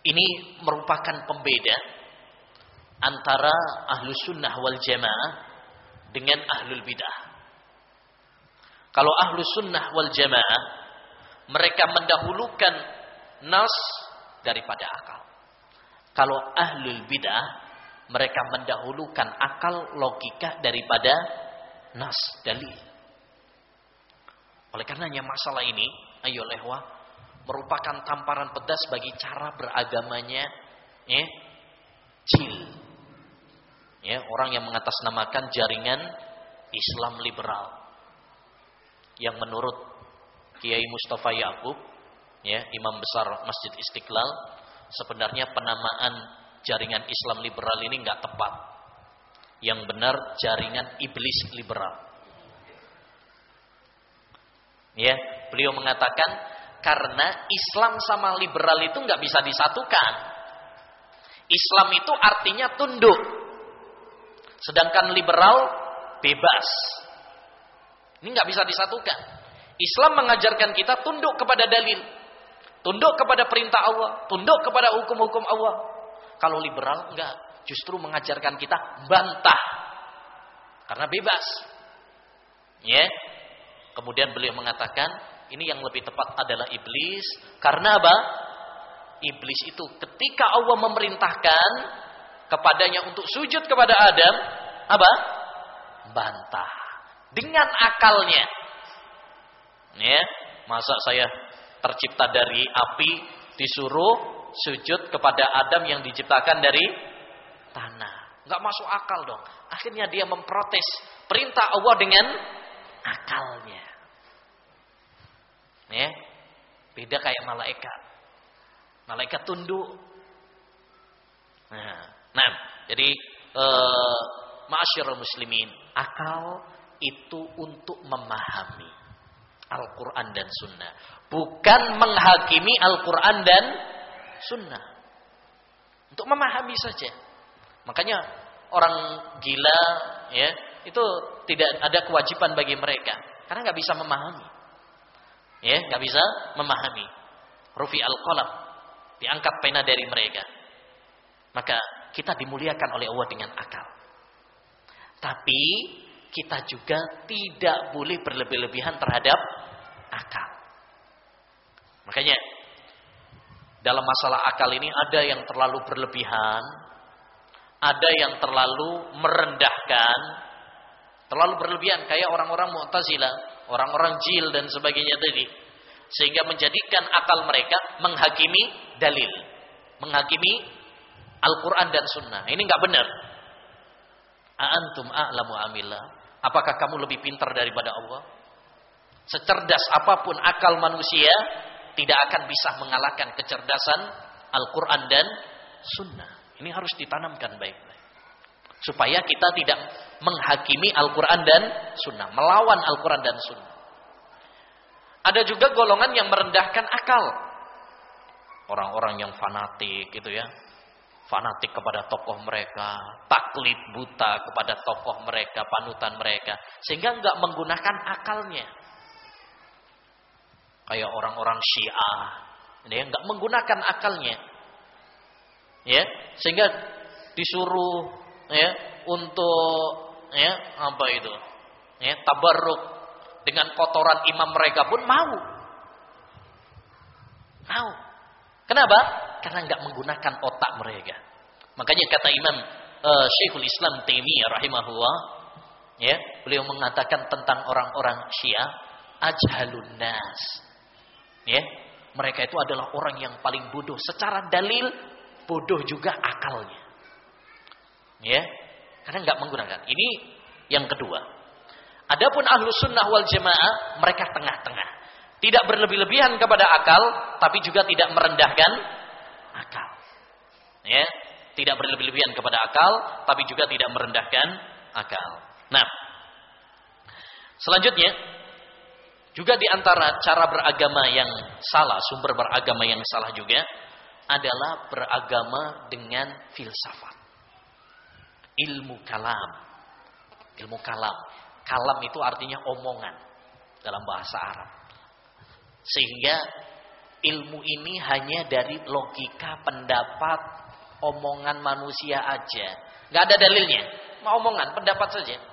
Ini merupakan pembeda antara ahlu sunnah wal jamaah dengan ahlul bidah. Kalau ahlu sunnah wal jamaah, mereka mendahulukan nas daripada akal. Kalau ahlul bidah, mereka mendahulukan akal logika daripada nas dalil. Oleh karenanya masalah ini, ayo lehwa, merupakan tamparan pedas bagi cara beragamanya ya, cil. Ya, orang yang mengatasnamakan jaringan Islam liberal yang menurut Kiai Mustafa Yakub, ya, imam besar Masjid Istiqlal, sebenarnya penamaan jaringan Islam liberal ini nggak tepat. Yang benar jaringan iblis liberal. Ya, beliau mengatakan karena Islam sama liberal itu nggak bisa disatukan. Islam itu artinya tunduk. Sedangkan liberal bebas. Ini nggak bisa disatukan. Islam mengajarkan kita tunduk kepada dalil, tunduk kepada perintah Allah, tunduk kepada hukum-hukum Allah. Kalau liberal enggak, justru mengajarkan kita bantah karena bebas. Ya. Kemudian beliau mengatakan, ini yang lebih tepat adalah iblis karena apa? Iblis itu ketika Allah memerintahkan kepadanya untuk sujud kepada Adam, apa? Bantah dengan akalnya. Ya, masa saya tercipta dari api disuruh sujud kepada Adam yang diciptakan dari tanah. Enggak masuk akal dong. Akhirnya dia memprotes perintah Allah dengan akalnya. Ya. Beda kayak malaikat. Malaikat tunduk. Nah, nah jadi eh, muslimin, akal itu untuk memahami Al-Quran dan Sunnah. Bukan menghakimi Al-Quran dan Sunnah. Untuk memahami saja. Makanya orang gila ya itu tidak ada kewajiban bagi mereka karena nggak bisa memahami. Ya, nggak bisa memahami. Rufi al-qalam diangkat pena dari mereka. Maka kita dimuliakan oleh Allah dengan akal. Tapi kita juga tidak boleh berlebih-lebihan terhadap akal. Makanya dalam masalah akal ini ada yang terlalu berlebihan, ada yang terlalu merendahkan, terlalu berlebihan kayak orang-orang Mu'tazilah, orang-orang Jil dan sebagainya tadi. Sehingga menjadikan akal mereka menghakimi dalil, menghakimi Al-Qur'an dan Sunnah. Ini nggak benar. Aantum a'lamu amillah. Apakah kamu lebih pintar daripada Allah? Secerdas apa pun akal manusia, tidak akan bisa mengalahkan kecerdasan Al-Quran dan Sunnah. Ini harus ditanamkan baik-baik. Supaya kita tidak menghakimi Al-Quran dan Sunnah. Melawan Al-Quran dan Sunnah. Ada juga golongan yang merendahkan akal. Orang-orang yang fanatik gitu ya. Fanatik kepada tokoh mereka. Taklid buta kepada tokoh mereka, panutan mereka. Sehingga nggak menggunakan akalnya kayak orang-orang Syiah, ya nggak menggunakan akalnya, ya sehingga disuruh ya untuk ya apa itu? Ya tabarruk dengan kotoran imam mereka pun mau. Mau. Kenapa? Karena nggak menggunakan otak mereka. Makanya kata imam uh, Syekhul Islam Taimiyah rahimahullah ya beliau mengatakan tentang orang-orang Syiah ajhalun nas Ya, mereka itu adalah orang yang paling bodoh. Secara dalil bodoh juga akalnya. Ya, karena nggak menggunakan. Ini yang kedua. Adapun ahlu sunnah wal jamaah mereka tengah-tengah. Tidak berlebih-lebihan kepada akal, tapi juga tidak merendahkan akal. Ya, tidak berlebih-lebihan kepada akal, tapi juga tidak merendahkan akal. Nah, selanjutnya juga di antara cara beragama yang salah, sumber beragama yang salah juga adalah beragama dengan filsafat. Ilmu kalam. Ilmu kalam. Kalam itu artinya omongan dalam bahasa Arab. Sehingga ilmu ini hanya dari logika, pendapat, omongan manusia aja. Gak ada dalilnya. Mau omongan, pendapat saja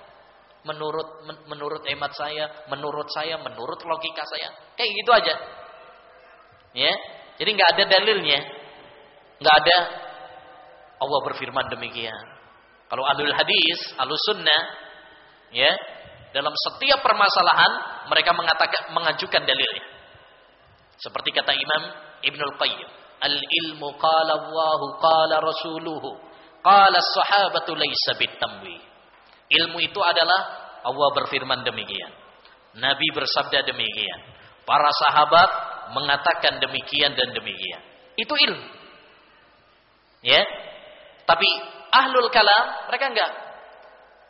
menurut men, menurut hemat saya, menurut saya, menurut logika saya. Kayak gitu aja. Ya. Jadi nggak ada dalilnya. nggak ada Allah berfirman demikian. Kalau alul hadis, alul sunnah, ya, dalam setiap permasalahan mereka mengatakan mengajukan dalilnya. Seperti kata Imam Ibnul Qayyim, al-ilmu qala Allahu qala rasuluhu qala as-sahabatu laysa bitamwi. Ilmu itu adalah Allah berfirman demikian. Nabi bersabda demikian. Para sahabat mengatakan demikian dan demikian. Itu ilmu. Ya. Tapi ahlul kalam mereka enggak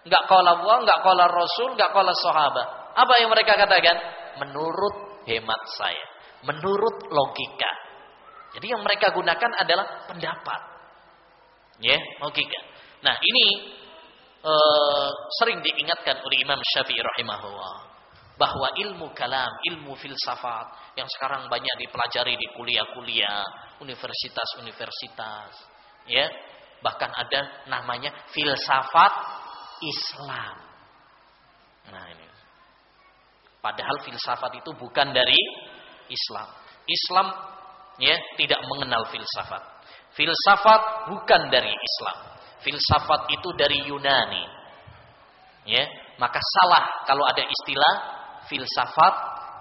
enggak qala Allah, enggak qala Rasul, enggak qala sahabat. Apa yang mereka katakan? Menurut hemat saya, menurut logika. Jadi yang mereka gunakan adalah pendapat. Ya, logika. Nah, ini uh, sering diingatkan oleh Imam Syafi'i rahimahullah bahwa ilmu kalam, ilmu filsafat yang sekarang banyak dipelajari di kuliah-kuliah, universitas-universitas, ya. Bahkan ada namanya filsafat Islam. Nah, ini. Padahal filsafat itu bukan dari Islam. Islam ya tidak mengenal filsafat. Filsafat bukan dari Islam filsafat itu dari Yunani. Ya, maka salah kalau ada istilah filsafat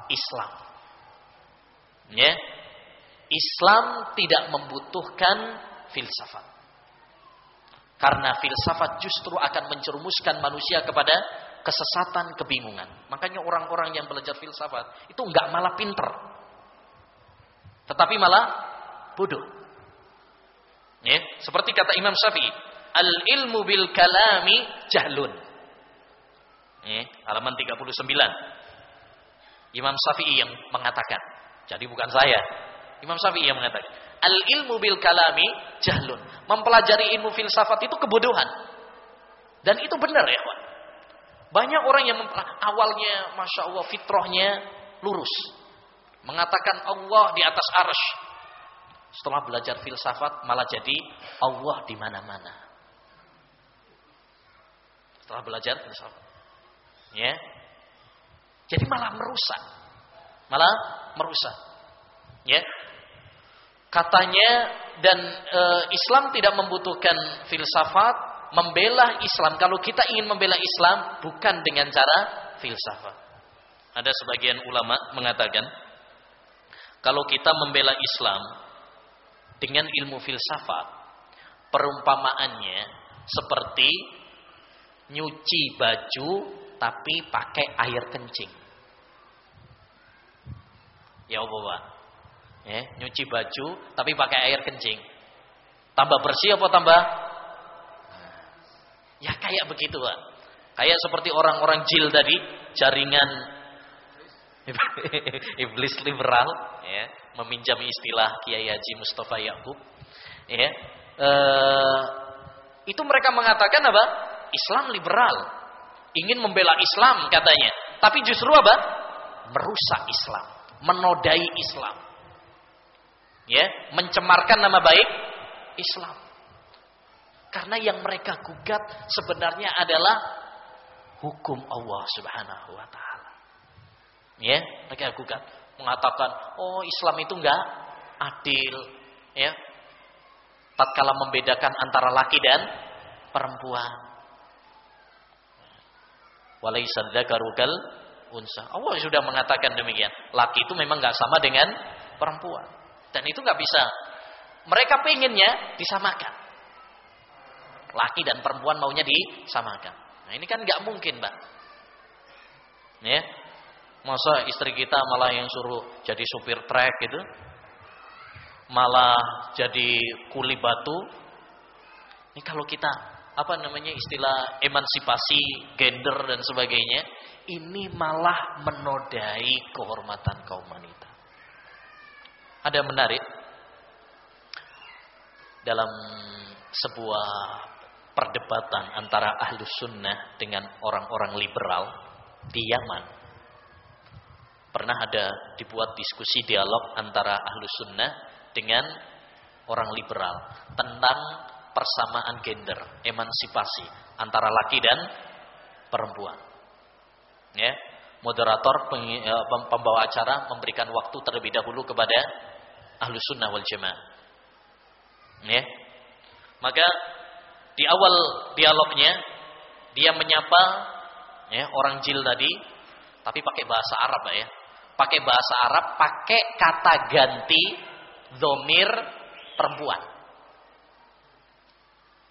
Islam. Ya. Islam tidak membutuhkan filsafat. Karena filsafat justru akan mencerumuskan manusia kepada kesesatan, kebingungan. Makanya orang-orang yang belajar filsafat itu enggak malah pinter. Tetapi malah bodoh. Ya, seperti kata Imam Syafi'i, al ilmu bil kalami jahlun. Eh, halaman 39. Imam Syafi'i yang mengatakan. Jadi bukan saya. Imam Syafi'i yang mengatakan. Al ilmu bil kalami jahlun. Mempelajari ilmu filsafat itu kebodohan. Dan itu benar ya, kawan. Banyak orang yang awalnya Masya Allah fitrahnya lurus. Mengatakan Allah di atas arsh. Setelah belajar filsafat malah jadi Allah di mana-mana. Setelah belajar filsafat. Ya. Jadi malah merusak. Malah merusak. Ya. katanya dan e, Islam tidak membutuhkan filsafat, membela Islam. Kalau kita ingin membela Islam bukan dengan cara filsafat. Ada sebagian ulama mengatakan kalau kita membela Islam dengan ilmu filsafat, perumpamaannya seperti nyuci baju tapi pakai air kencing. Ya Allah. Ya, nyuci baju tapi pakai air kencing. Tambah bersih apa tambah? Ya kayak begitu, Pak. Kayak seperti orang-orang jil tadi, jaringan iblis liberal, ya, meminjam istilah Kiai Haji Mustafa Yakub. Ya, eh, itu mereka mengatakan apa? Islam liberal. Ingin membela Islam katanya. Tapi justru apa? Merusak Islam. Menodai Islam. Ya, mencemarkan nama baik Islam. Karena yang mereka gugat sebenarnya adalah hukum Allah Subhanahu wa taala. Ya, mereka gugat mengatakan, "Oh, Islam itu enggak adil." Ya. Tatkala membedakan antara laki dan perempuan. Walaysa dzakaru kal unsa. Allah sudah mengatakan demikian. Laki itu memang nggak sama dengan perempuan. Dan itu nggak bisa. Mereka pengennya disamakan. Laki dan perempuan maunya disamakan. Nah ini kan nggak mungkin, Mbak. Ya. Masa istri kita malah yang suruh jadi supir trek gitu? Malah jadi kuli batu? Ini kalau kita apa namanya istilah emansipasi gender dan sebagainya ini malah menodai kehormatan kaum wanita. Ada menarik dalam sebuah perdebatan antara ahlus sunnah dengan orang-orang liberal di Yaman. Pernah ada dibuat diskusi dialog antara ahlus sunnah dengan orang liberal tentang persamaan gender, emansipasi antara laki dan perempuan. Ya, moderator e, pembawa acara memberikan waktu terlebih dahulu kepada ahlu sunnah wal jamaah. Ya, maka di awal dialognya dia menyapa ya, orang jil tadi, tapi pakai bahasa Arab ya. Pakai bahasa Arab, pakai kata ganti domir perempuan.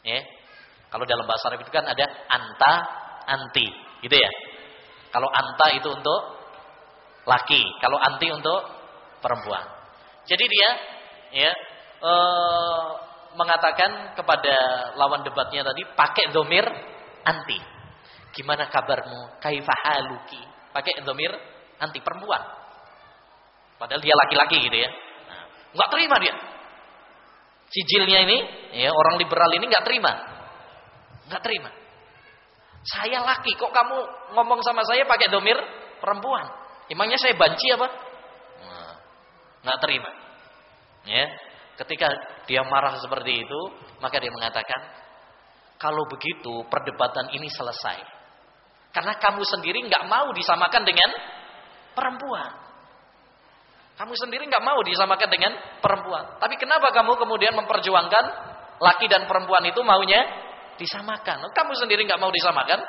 Ya. Kalau dalam bahasa Arab itu kan ada anta, anti, gitu ya. Kalau anta itu untuk laki, kalau anti untuk perempuan. Jadi dia ya e, mengatakan kepada lawan debatnya tadi pakai domir anti. Gimana kabarmu? Kaifahaluki? Pakai domir anti perempuan. Padahal dia laki-laki gitu ya. Nah, nggak terima dia. Sijilnya ini, ya orang liberal ini nggak terima, nggak terima. Saya laki, kok kamu ngomong sama saya pakai domir perempuan? Emangnya saya banci apa? Nggak terima. Ya, ketika dia marah seperti itu, maka dia mengatakan, kalau begitu perdebatan ini selesai. Karena kamu sendiri nggak mau disamakan dengan perempuan. Kamu sendiri nggak mau disamakan dengan perempuan. Tapi kenapa kamu kemudian memperjuangkan laki dan perempuan itu maunya disamakan? Kamu sendiri nggak mau disamakan?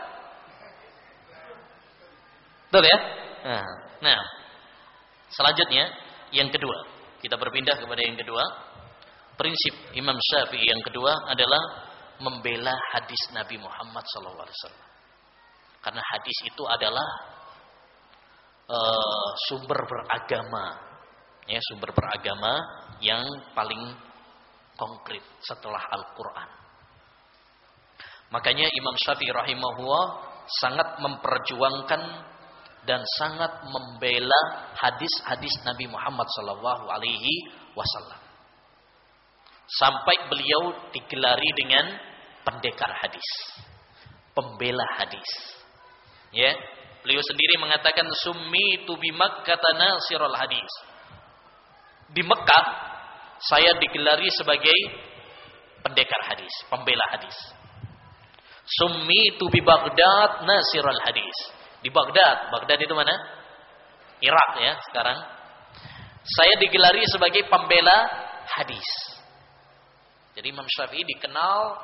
Betul ya? Nah, nah, selanjutnya yang kedua, kita berpindah kepada yang kedua. Prinsip Imam Syafi'i yang kedua adalah membela hadis Nabi Muhammad SAW. Karena hadis itu adalah uh, sumber beragama ya sumber beragama yang paling konkret setelah Al-Qur'an. Makanya Imam Syafi'i rahimahullah sangat memperjuangkan dan sangat membela hadis-hadis Nabi Muhammad sallallahu alaihi wasallam. Sampai beliau digelari dengan pendekar hadis, pembela hadis. Ya, beliau sendiri mengatakan summi tu kata nasirul hadis di Mekah saya digelari sebagai pendekar hadis, pembela hadis. Summi tu bi Baghdad nasirul hadis. Di Baghdad, Baghdad itu mana? Irak ya sekarang. Saya digelari sebagai pembela hadis. Jadi Imam Syafi'i dikenal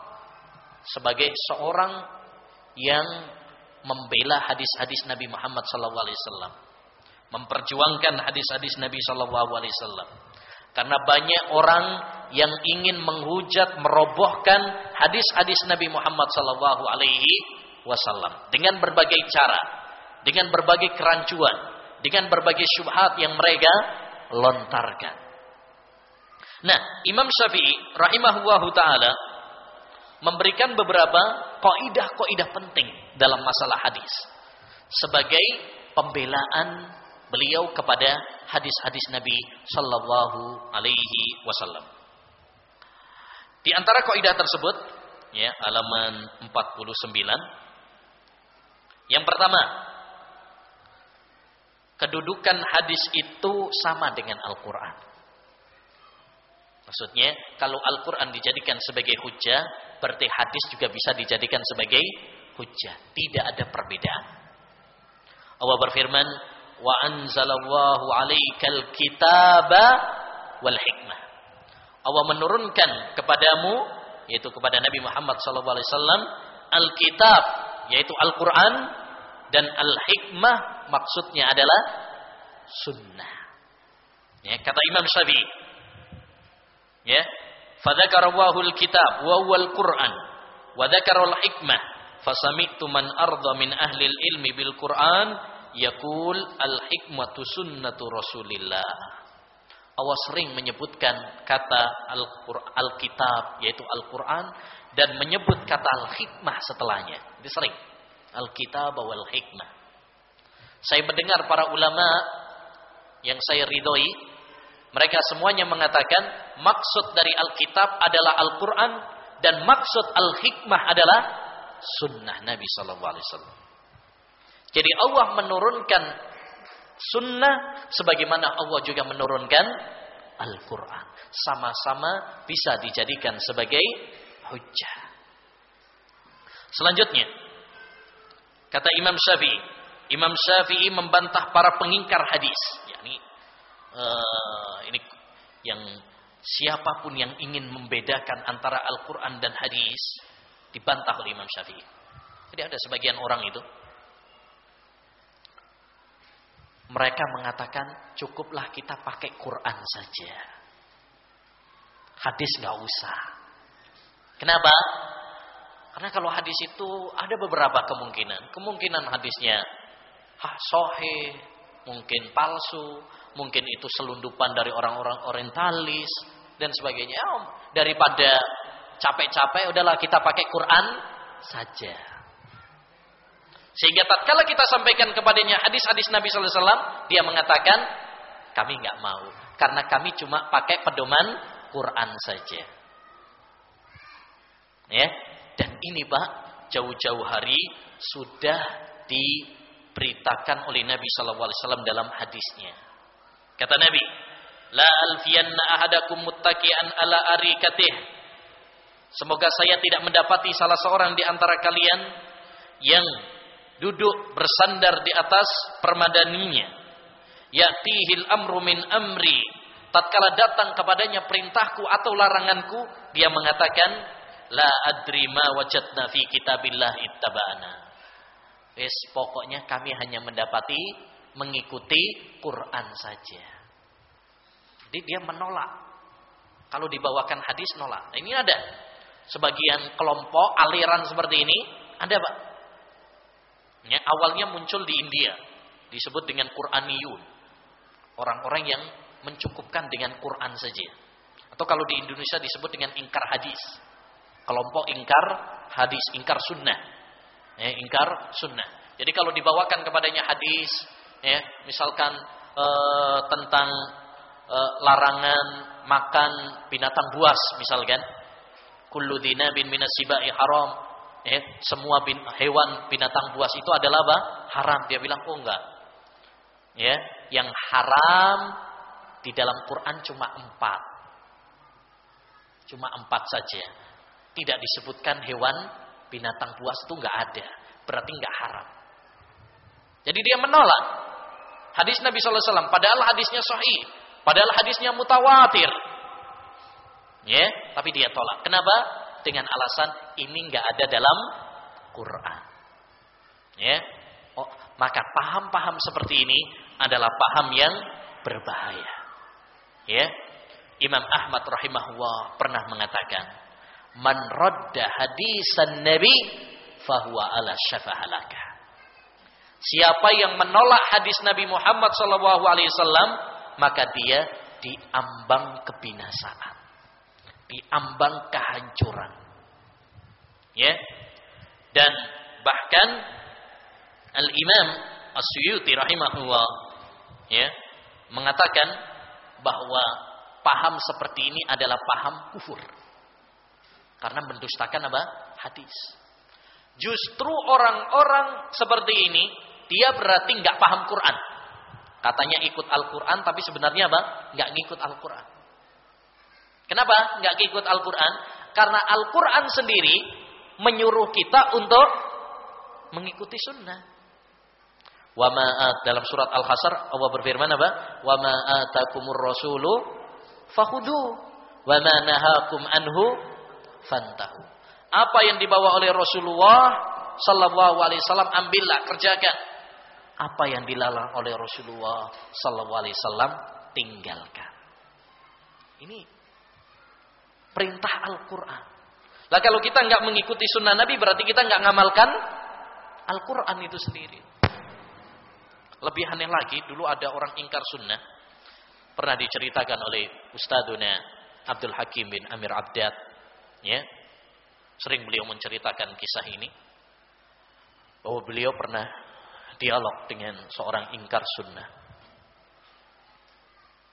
sebagai seorang yang membela hadis-hadis Nabi Muhammad SAW, memperjuangkan hadis-hadis Nabi SAW. Karena banyak orang yang ingin menghujat, merobohkan hadis-hadis Nabi Muhammad SAW dengan berbagai cara, dengan berbagai kerancuan, dengan berbagai syubhat yang mereka lontarkan. Nah, Imam Syafi'i rahimahullahu taala memberikan beberapa kaidah-kaidah penting dalam masalah hadis sebagai pembelaan beliau kepada hadis-hadis Nabi sallallahu alaihi wasallam. Di antara kaidah tersebut ya halaman 49 yang pertama kedudukan hadis itu sama dengan Al-Qur'an. Maksudnya, kalau Al-Quran dijadikan sebagai hujah, berarti hadis juga bisa dijadikan sebagai hujah. Tidak ada perbedaan. Allah berfirman, Wa anzalallahu alaikal kitaba wal hikmah. Allah menurunkan kepadamu, yaitu kepada Nabi Muhammad SAW, Alkitab, yaitu Al-Quran, dan Al-Hikmah maksudnya adalah sunnah. Ya, kata Imam Syafi'i, ya fadzakara wahul kitab wa wal quran wa dzakara al hikmah fasami'tu man arda min ahli al ilmi bil quran yaqul al hikmatu sunnatu rasulillah Allah sering menyebutkan kata Al-Kitab yaitu Al-Quran dan menyebut kata Al-Hikmah setelahnya. Itu sering. Al-Kitab wal Hikmah. Saya mendengar para ulama yang saya ridhoi mereka semuanya mengatakan maksud dari Alkitab adalah Al-Quran dan maksud Al-Hikmah adalah sunnah Nabi Sallallahu Alaihi Wasallam. Jadi Allah menurunkan sunnah sebagaimana Allah juga menurunkan Al-Quran. Sama-sama bisa dijadikan sebagai hujah. Selanjutnya, kata Imam Syafi'i, Imam Syafi'i membantah para pengingkar hadis uh, ini yang siapa pun yang ingin membedakan antara Al-Quran dan hadis dibantah oleh Imam Syafi'i. Jadi ada sebagian orang itu mereka mengatakan cukuplah kita pakai Quran saja. Hadis nggak usah. Kenapa? Karena kalau hadis itu ada beberapa kemungkinan. Kemungkinan hadisnya hah, sohe, mungkin palsu, mungkin itu selundupan dari orang-orang orientalis dan sebagainya. Daripada capek-capek udahlah kita pakai Quran saja. Sehingga tatkala kita sampaikan kepadanya hadis-hadis Nabi sallallahu alaihi wasallam, dia mengatakan kami nggak mau karena kami cuma pakai pedoman Quran saja. Ya. Dan ini Pak, jauh-jauh hari sudah diberitakan oleh Nabi sallallahu alaihi wasallam dalam hadisnya. Kata Nabi, La alfiyanna ahadakum muttaki'an ala arikatih. Semoga saya tidak mendapati salah seorang di antara kalian yang duduk bersandar di atas permadaninya. Ya'tihil amru min amri. Tatkala datang kepadanya perintahku atau laranganku, dia mengatakan, La adri ma wajadna fi kitabillah ittaba'ana. Wes pokoknya kami hanya mendapati mengikuti Quran saja. Jadi dia menolak. Kalau dibawakan hadis nolak. Nah, ini ada sebagian kelompok aliran seperti ini ada pak. Ya, awalnya muncul di India disebut dengan Quraniyun. Orang-orang yang mencukupkan dengan Quran saja. Atau kalau di Indonesia disebut dengan ingkar hadis. Kelompok ingkar hadis, ingkar sunnah. Ya, ingkar sunnah. Jadi kalau dibawakan kepadanya hadis ya misalkan e, tentang e, larangan makan binatang buas misalkan kullu bin minasibai haram ya semua bin, hewan binatang buas itu adalah apa haram dia bilang oh enggak ya yang haram di dalam Quran cuma empat cuma empat saja tidak disebutkan hewan binatang buas itu enggak ada berarti enggak haram jadi dia menolak Hadis Nabi SAW. Padahal hadisnya sahih. Padahal hadisnya mutawatir. Ya, tapi dia tolak. Kenapa? Dengan alasan ini nggak ada dalam Quran. Ya. Oh, maka paham-paham seperti ini adalah paham yang berbahaya. Ya. Imam Ahmad rahimahullah pernah mengatakan, "Man radda hadisan Nabi fahuwa ala syafahalaka." Siapa yang menolak hadis Nabi Muhammad wasallam, maka dia diambang kebinasaan. Diambang kehancuran. Ya. Dan bahkan Al-Imam As-Suyuti rahimahullah ya mengatakan bahwa paham seperti ini adalah paham kufur. Karena mendustakan apa? Hadis. Justru orang-orang seperti ini dia berarti nggak paham Quran. Katanya ikut Al-Quran, tapi sebenarnya apa? Nggak ngikut Al-Quran. Kenapa nggak ngikut Al-Quran? Karena Al-Quran sendiri menyuruh kita untuk mengikuti sunnah. Wa dalam surat Al-Hasr Allah berfirman apa? Wa ma atakumur rasulu fakhudu wa ma nahakum anhu fantahu. Apa yang dibawa oleh Rasulullah sallallahu alaihi wasallam ambillah, kerjakan. Apa yang dilarang oleh Rasulullah sallallahu alaihi wasallam tinggalkan. Ini perintah Al-Qur'an. Lah kalau kita nggak mengikuti sunnah Nabi berarti kita nggak ngamalkan Al-Quran itu sendiri. Lebih aneh lagi, dulu ada orang ingkar sunnah. Pernah diceritakan oleh Ustaduna Abdul Hakim bin Amir Abdad. Ya, Sering beliau menceritakan kisah ini. Bahwa beliau pernah dialog dengan seorang ingkar sunnah.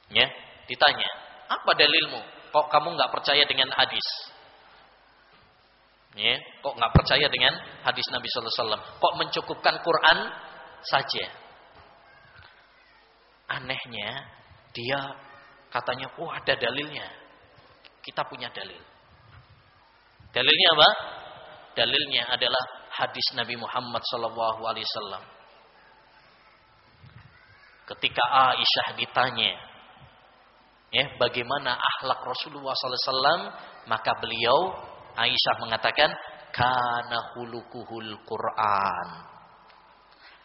Ya, ditanya, apa dalilmu? Kok kamu nggak percaya dengan hadis? Ya, kok nggak percaya dengan hadis Nabi Sallallahu Alaihi Wasallam? Kok mencukupkan Quran saja? Anehnya, dia katanya, oh ada dalilnya. Kita punya dalil. Dalilnya apa? Dalilnya adalah hadis Nabi Muhammad Sallallahu Alaihi Wasallam. Ketika Aisyah ditanya, ya bagaimana akhlak Rasulullah Wasallam, maka beliau Aisyah mengatakan kana hulukuhul Quran.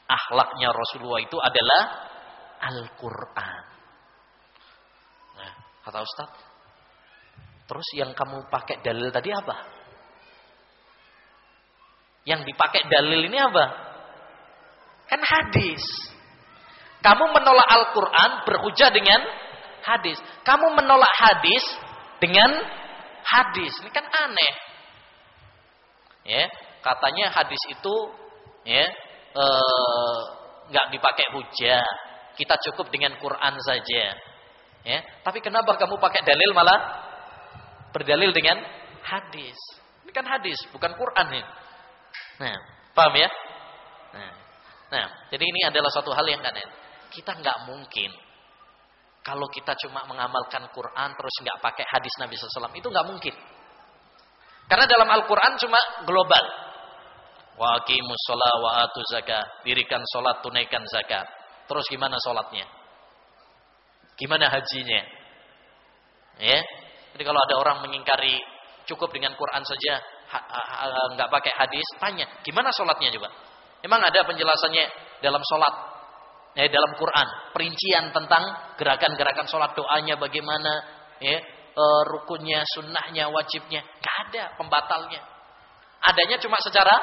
Akhlaknya Rasulullah itu adalah Al-Quran. Nah, kata Ustaz, terus yang kamu pakai dalil tadi apa? Yang dipakai dalil ini apa? Kan hadis. Kamu menolak Al-Quran berhujah dengan hadis. Kamu menolak hadis dengan hadis. Ini kan aneh. Ya, katanya hadis itu ya eh, nggak dipakai hujah. Kita cukup dengan Quran saja. Ya, tapi kenapa kamu pakai dalil malah berdalil dengan hadis? Ini kan hadis, bukan Quran ya. Nah, paham ya? Nah, nah, jadi ini adalah satu hal yang aneh. Kita nggak mungkin kalau kita cuma mengamalkan Quran terus nggak pakai hadis Nabi SAW itu nggak mungkin. Karena dalam Al-Quran cuma global. Wa aqimus sholat wa atu zakat. Dirikan sholat, tunaikan zakat. Terus gimana sholatnya? Gimana hajinya? Ya. Jadi kalau ada orang mengingkari cukup dengan Quran saja, nggak pakai hadis, tanya gimana sholatnya juga? Emang ada penjelasannya dalam sholat? Ya, dalam Quran. Perincian tentang gerakan-gerakan sholat doanya bagaimana ya e, rukunnya sunnahnya wajibnya. Gak ada pembatalnya. Adanya cuma secara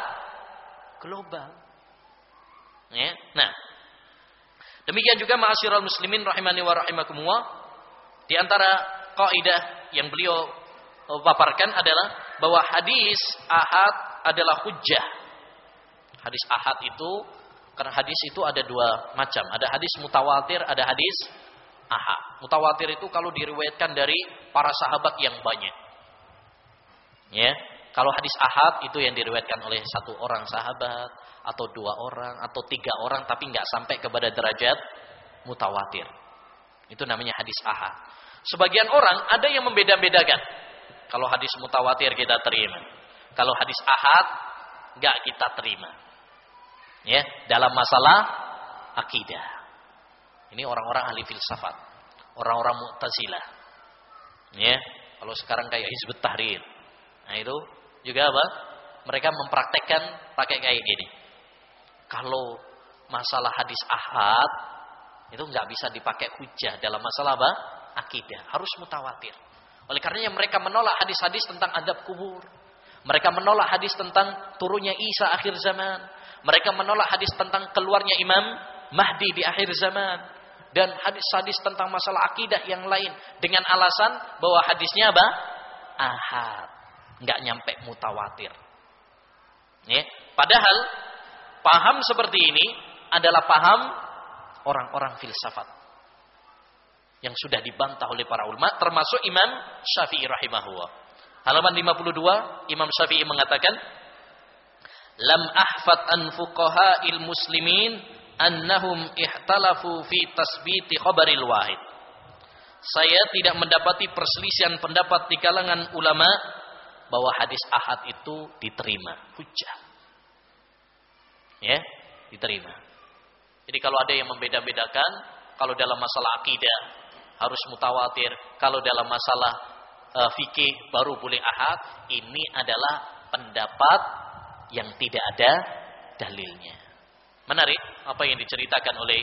global. Ya nah. Demikian juga ma'asyiral muslimin rahimani wa rahimakumullah. Di antara kaidah yang beliau paparkan adalah bahwa hadis ahad adalah hujjah. Hadis ahad itu karena hadis itu ada dua macam. Ada hadis mutawatir, ada hadis aha. Mutawatir itu kalau diriwayatkan dari para sahabat yang banyak. Ya, kalau hadis ahad itu yang diriwayatkan oleh satu orang sahabat atau dua orang atau tiga orang tapi nggak sampai kepada derajat mutawatir. Itu namanya hadis ahad. Sebagian orang ada yang membeda-bedakan. Kalau hadis mutawatir kita terima. Kalau hadis ahad nggak kita terima ya dalam masalah akidah. Ini orang-orang ahli filsafat, orang-orang Mu'tazilah. Ya. Kalau sekarang kayak Hizbut Tahrir. Nah itu juga apa? Mereka mempraktekkan pakai kayak gini. Kalau masalah hadis ahad itu nggak bisa dipakai hujah dalam masalah apa? Akidah. Harus mutawatir. Oleh karenanya mereka menolak hadis-hadis tentang adab kubur. Mereka menolak hadis tentang turunnya Isa akhir zaman. Mereka menolak hadis tentang keluarnya Imam Mahdi di akhir zaman dan hadis-hadis tentang masalah akidah yang lain dengan alasan bahwa hadisnya apa? Ahad, nggak nyampe mutawatir. Ya, padahal paham seperti ini adalah paham orang-orang filsafat yang sudah dibantah oleh para ulama termasuk Imam Syafi'i rahimahullah. Halaman 52 Imam Syafi'i mengatakan lam ahfat an fuqaha'il muslimin annahum ihtalafu fi tasbiti khabaril wahid. Saya tidak mendapati perselisihan pendapat di kalangan ulama bahwa hadis ahad itu diterima, hujah. Ya, diterima. Jadi kalau ada yang membeda-bedakan, kalau dalam masalah akidah harus mutawatir, kalau dalam masalah uh, fikih baru boleh ahad, ini adalah pendapat yang tidak ada dalilnya. Menarik apa yang diceritakan oleh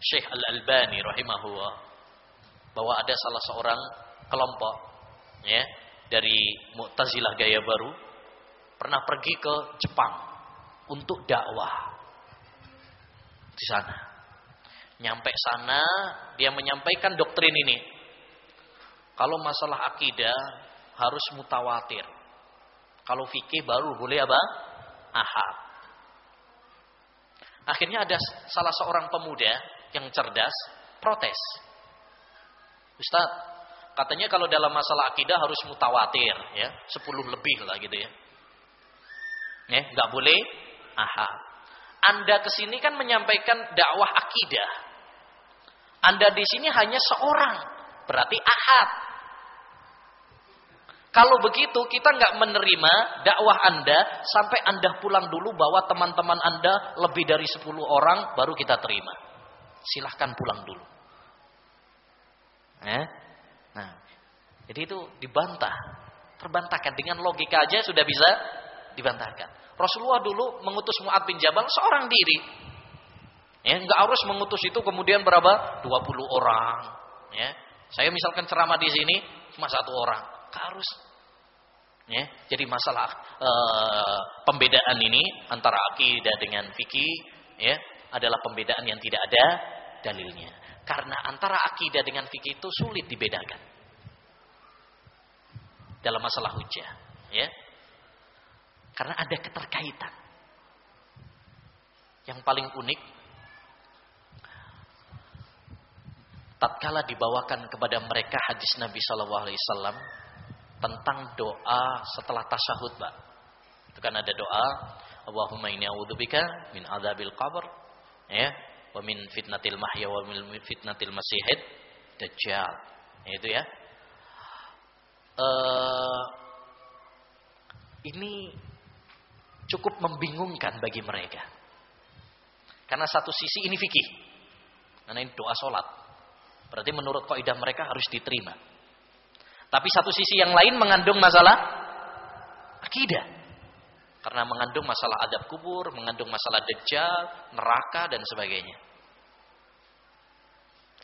Syekh Al-Albani rahimahullah bahwa ada salah seorang kelompok ya dari Mu'tazilah gaya baru pernah pergi ke Jepang untuk dakwah di sana. Nyampe sana dia menyampaikan doktrin ini. Kalau masalah akidah harus mutawatir. Kalau fikih baru boleh apa? Ahad. Akhirnya ada salah seorang pemuda yang cerdas protes. Ustaz, katanya kalau dalam masalah akidah harus mutawatir ya, sepuluh lebih lah gitu ya. Ya, nggak boleh aha. Anda ke sini kan menyampaikan dakwah akidah. Anda di sini hanya seorang, berarti ahad. Kalau begitu kita nggak menerima dakwah Anda sampai Anda pulang dulu bawa teman-teman Anda lebih dari 10 orang baru kita terima. Silahkan pulang dulu. Eh? Nah, jadi itu dibantah, terbantahkan dengan logika aja sudah bisa dibantahkan. Rasulullah dulu mengutus Mu'ad bin Jabal seorang diri. Ya, nggak harus mengutus itu kemudian berapa? 20 orang. Ya. Saya misalkan ceramah di sini cuma satu orang harus. Ya, jadi masalah e, pembedaan ini antara akidah dengan fikih ya adalah pembedaan yang tidak ada dalilnya. Karena antara akidah dengan fikih itu sulit dibedakan dalam masalah hujah, ya. Karena ada keterkaitan. Yang paling unik tatkala dibawakan kepada mereka hadis Nabi Shallallahu alaihi wasallam tentang doa setelah tasyahud, Pak. Itu kan ada doa, Allahumma inni a'udzubika min adzabil qabr, ya, wa min fitnatil mahya wa min fitnatil masihid dajjal. Itu ya. Uh, ini cukup membingungkan bagi mereka. Karena satu sisi ini fikih. Karena ini doa solat. Berarti menurut kaidah mereka harus diterima. Tapi satu sisi yang lain mengandung masalah akidah. Karena mengandung masalah adab kubur, mengandung masalah dajjal, neraka dan sebagainya.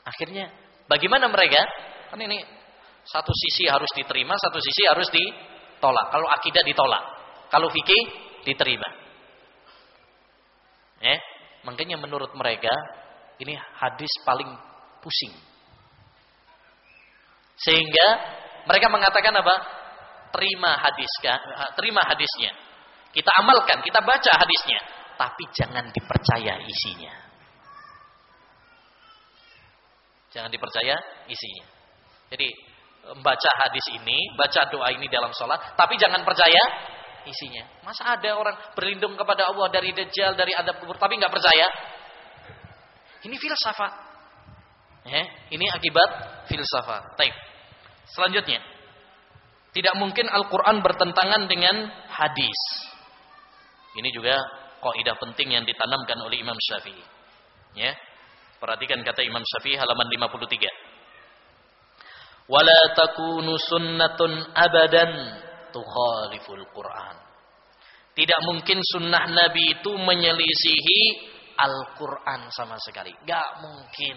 Akhirnya bagaimana mereka? Kan ini satu sisi harus diterima, satu sisi harus ditolak. Kalau akidah ditolak, kalau fikih diterima. Eh, makanya menurut mereka ini hadis paling pusing. Sehingga mereka mengatakan apa? Terima hadis terima hadisnya. Kita amalkan, kita baca hadisnya, tapi jangan dipercaya isinya. Jangan dipercaya isinya. Jadi membaca hadis ini, baca doa ini dalam sholat, tapi jangan percaya isinya. Masa ada orang berlindung kepada Allah dari dajjal, dari adab kubur, tapi nggak percaya? Ini filsafat. Eh, ini akibat filsafat. Taib. Selanjutnya, tidak mungkin Al-Quran bertentangan dengan hadis. Ini juga kaidah penting yang ditanamkan oleh Imam Syafi'i. Ya. Perhatikan kata Imam Syafi'i halaman 53. Wala takunu sunnatun abadan tukhaliful Quran. Tidak mungkin sunnah Nabi itu menyelisihi Al-Quran sama sekali. Gak mungkin.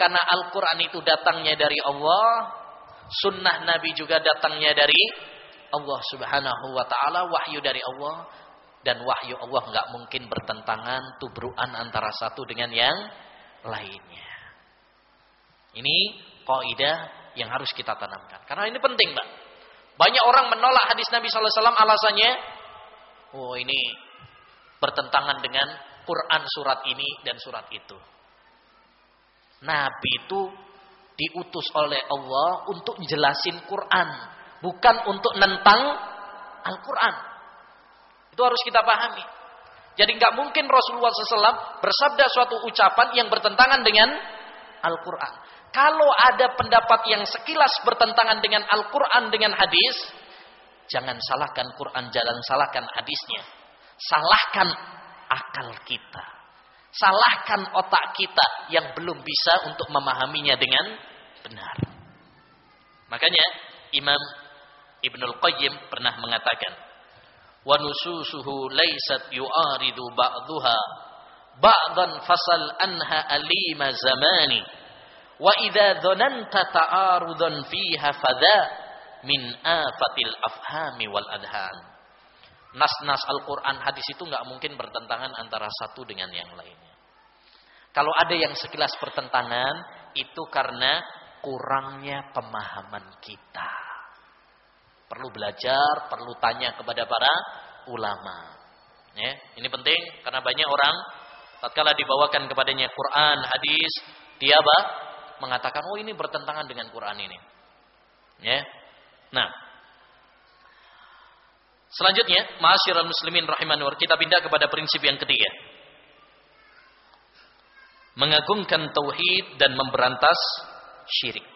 Karena Al-Quran itu datangnya dari Allah. Sunnah Nabi juga datangnya dari Allah subhanahu wa ta'ala. Wahyu dari Allah. Dan wahyu Allah gak mungkin bertentangan. Tubruan antara satu dengan yang lainnya. Ini kaidah yang harus kita tanamkan. Karena ini penting, Mbak. Banyak orang menolak hadis Nabi SAW alasannya, oh ini bertentangan dengan Quran surat ini dan surat itu. Nabi itu diutus oleh Allah untuk jelasin Quran, bukan untuk nentang Al-Quran. Itu harus kita pahami. Jadi nggak mungkin Rasulullah SAW bersabda suatu ucapan yang bertentangan dengan Al-Quran. Kalau ada pendapat yang sekilas bertentangan dengan Al-Quran dengan hadis, jangan salahkan Quran, jangan salahkan hadisnya. Salahkan akal kita. Salahkan otak kita yang belum bisa untuk memahaminya dengan benar. Makanya Imam Ibnul Qayyim pernah mengatakan, "Wa nususuhu laysat yu'aridu ba'daha ba'dan fasal anha alima zamani." Wa idza dhananta ta'arudan fiha fadha min afatil afhami wal adhan. Nas-nas Al-Qur'an hadis itu nggak mungkin bertentangan antara satu dengan yang lainnya. Kalau ada yang sekilas bertentangan itu karena kurangnya pemahaman kita. Perlu belajar, perlu tanya kepada para ulama. Ya, ini penting karena banyak orang tatkala dibawakan kepadanya Quran, hadis, dia apa? mengatakan oh ini bertentangan dengan Quran ini. Ya. Nah. Selanjutnya, ma'asyiral muslimin rahimanur, kita pindah kepada prinsip yang ketiga. Mengagungkan tauhid dan memberantas syirik.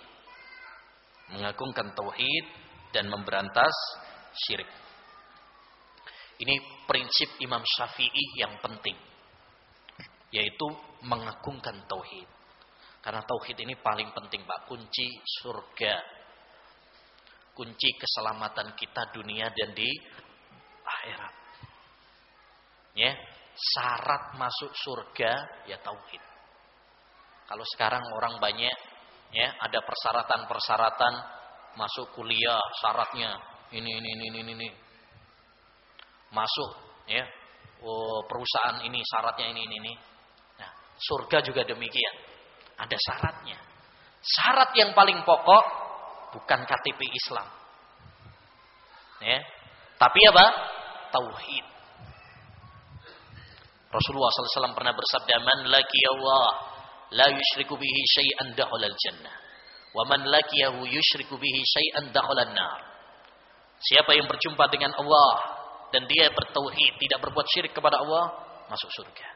Mengagungkan tauhid dan memberantas syirik. Ini prinsip Imam Syafi'i yang penting. Yaitu mengagungkan tauhid. Karena tauhid ini paling penting, Pak. Kunci surga. Kunci keselamatan kita dunia dan di akhirat. Ya, syarat masuk surga ya tauhid. Kalau sekarang orang banyak ya ada persyaratan-persyaratan masuk kuliah syaratnya ini ini ini ini ini. Masuk ya. Oh, perusahaan ini syaratnya ini ini ini. Nah, surga juga demikian. Ada syaratnya. Syarat yang paling pokok bukan KTP Islam. Ya. Tapi apa? Tauhid. Rasulullah SAW pernah bersabda, "Man laki Allah la yushriku bihi syai'an dakhala jannah wa man lakiyahu yushriku bihi syai'an dakhala nar." Siapa yang berjumpa dengan Allah dan dia bertauhid, tidak berbuat syirik kepada Allah, masuk surga.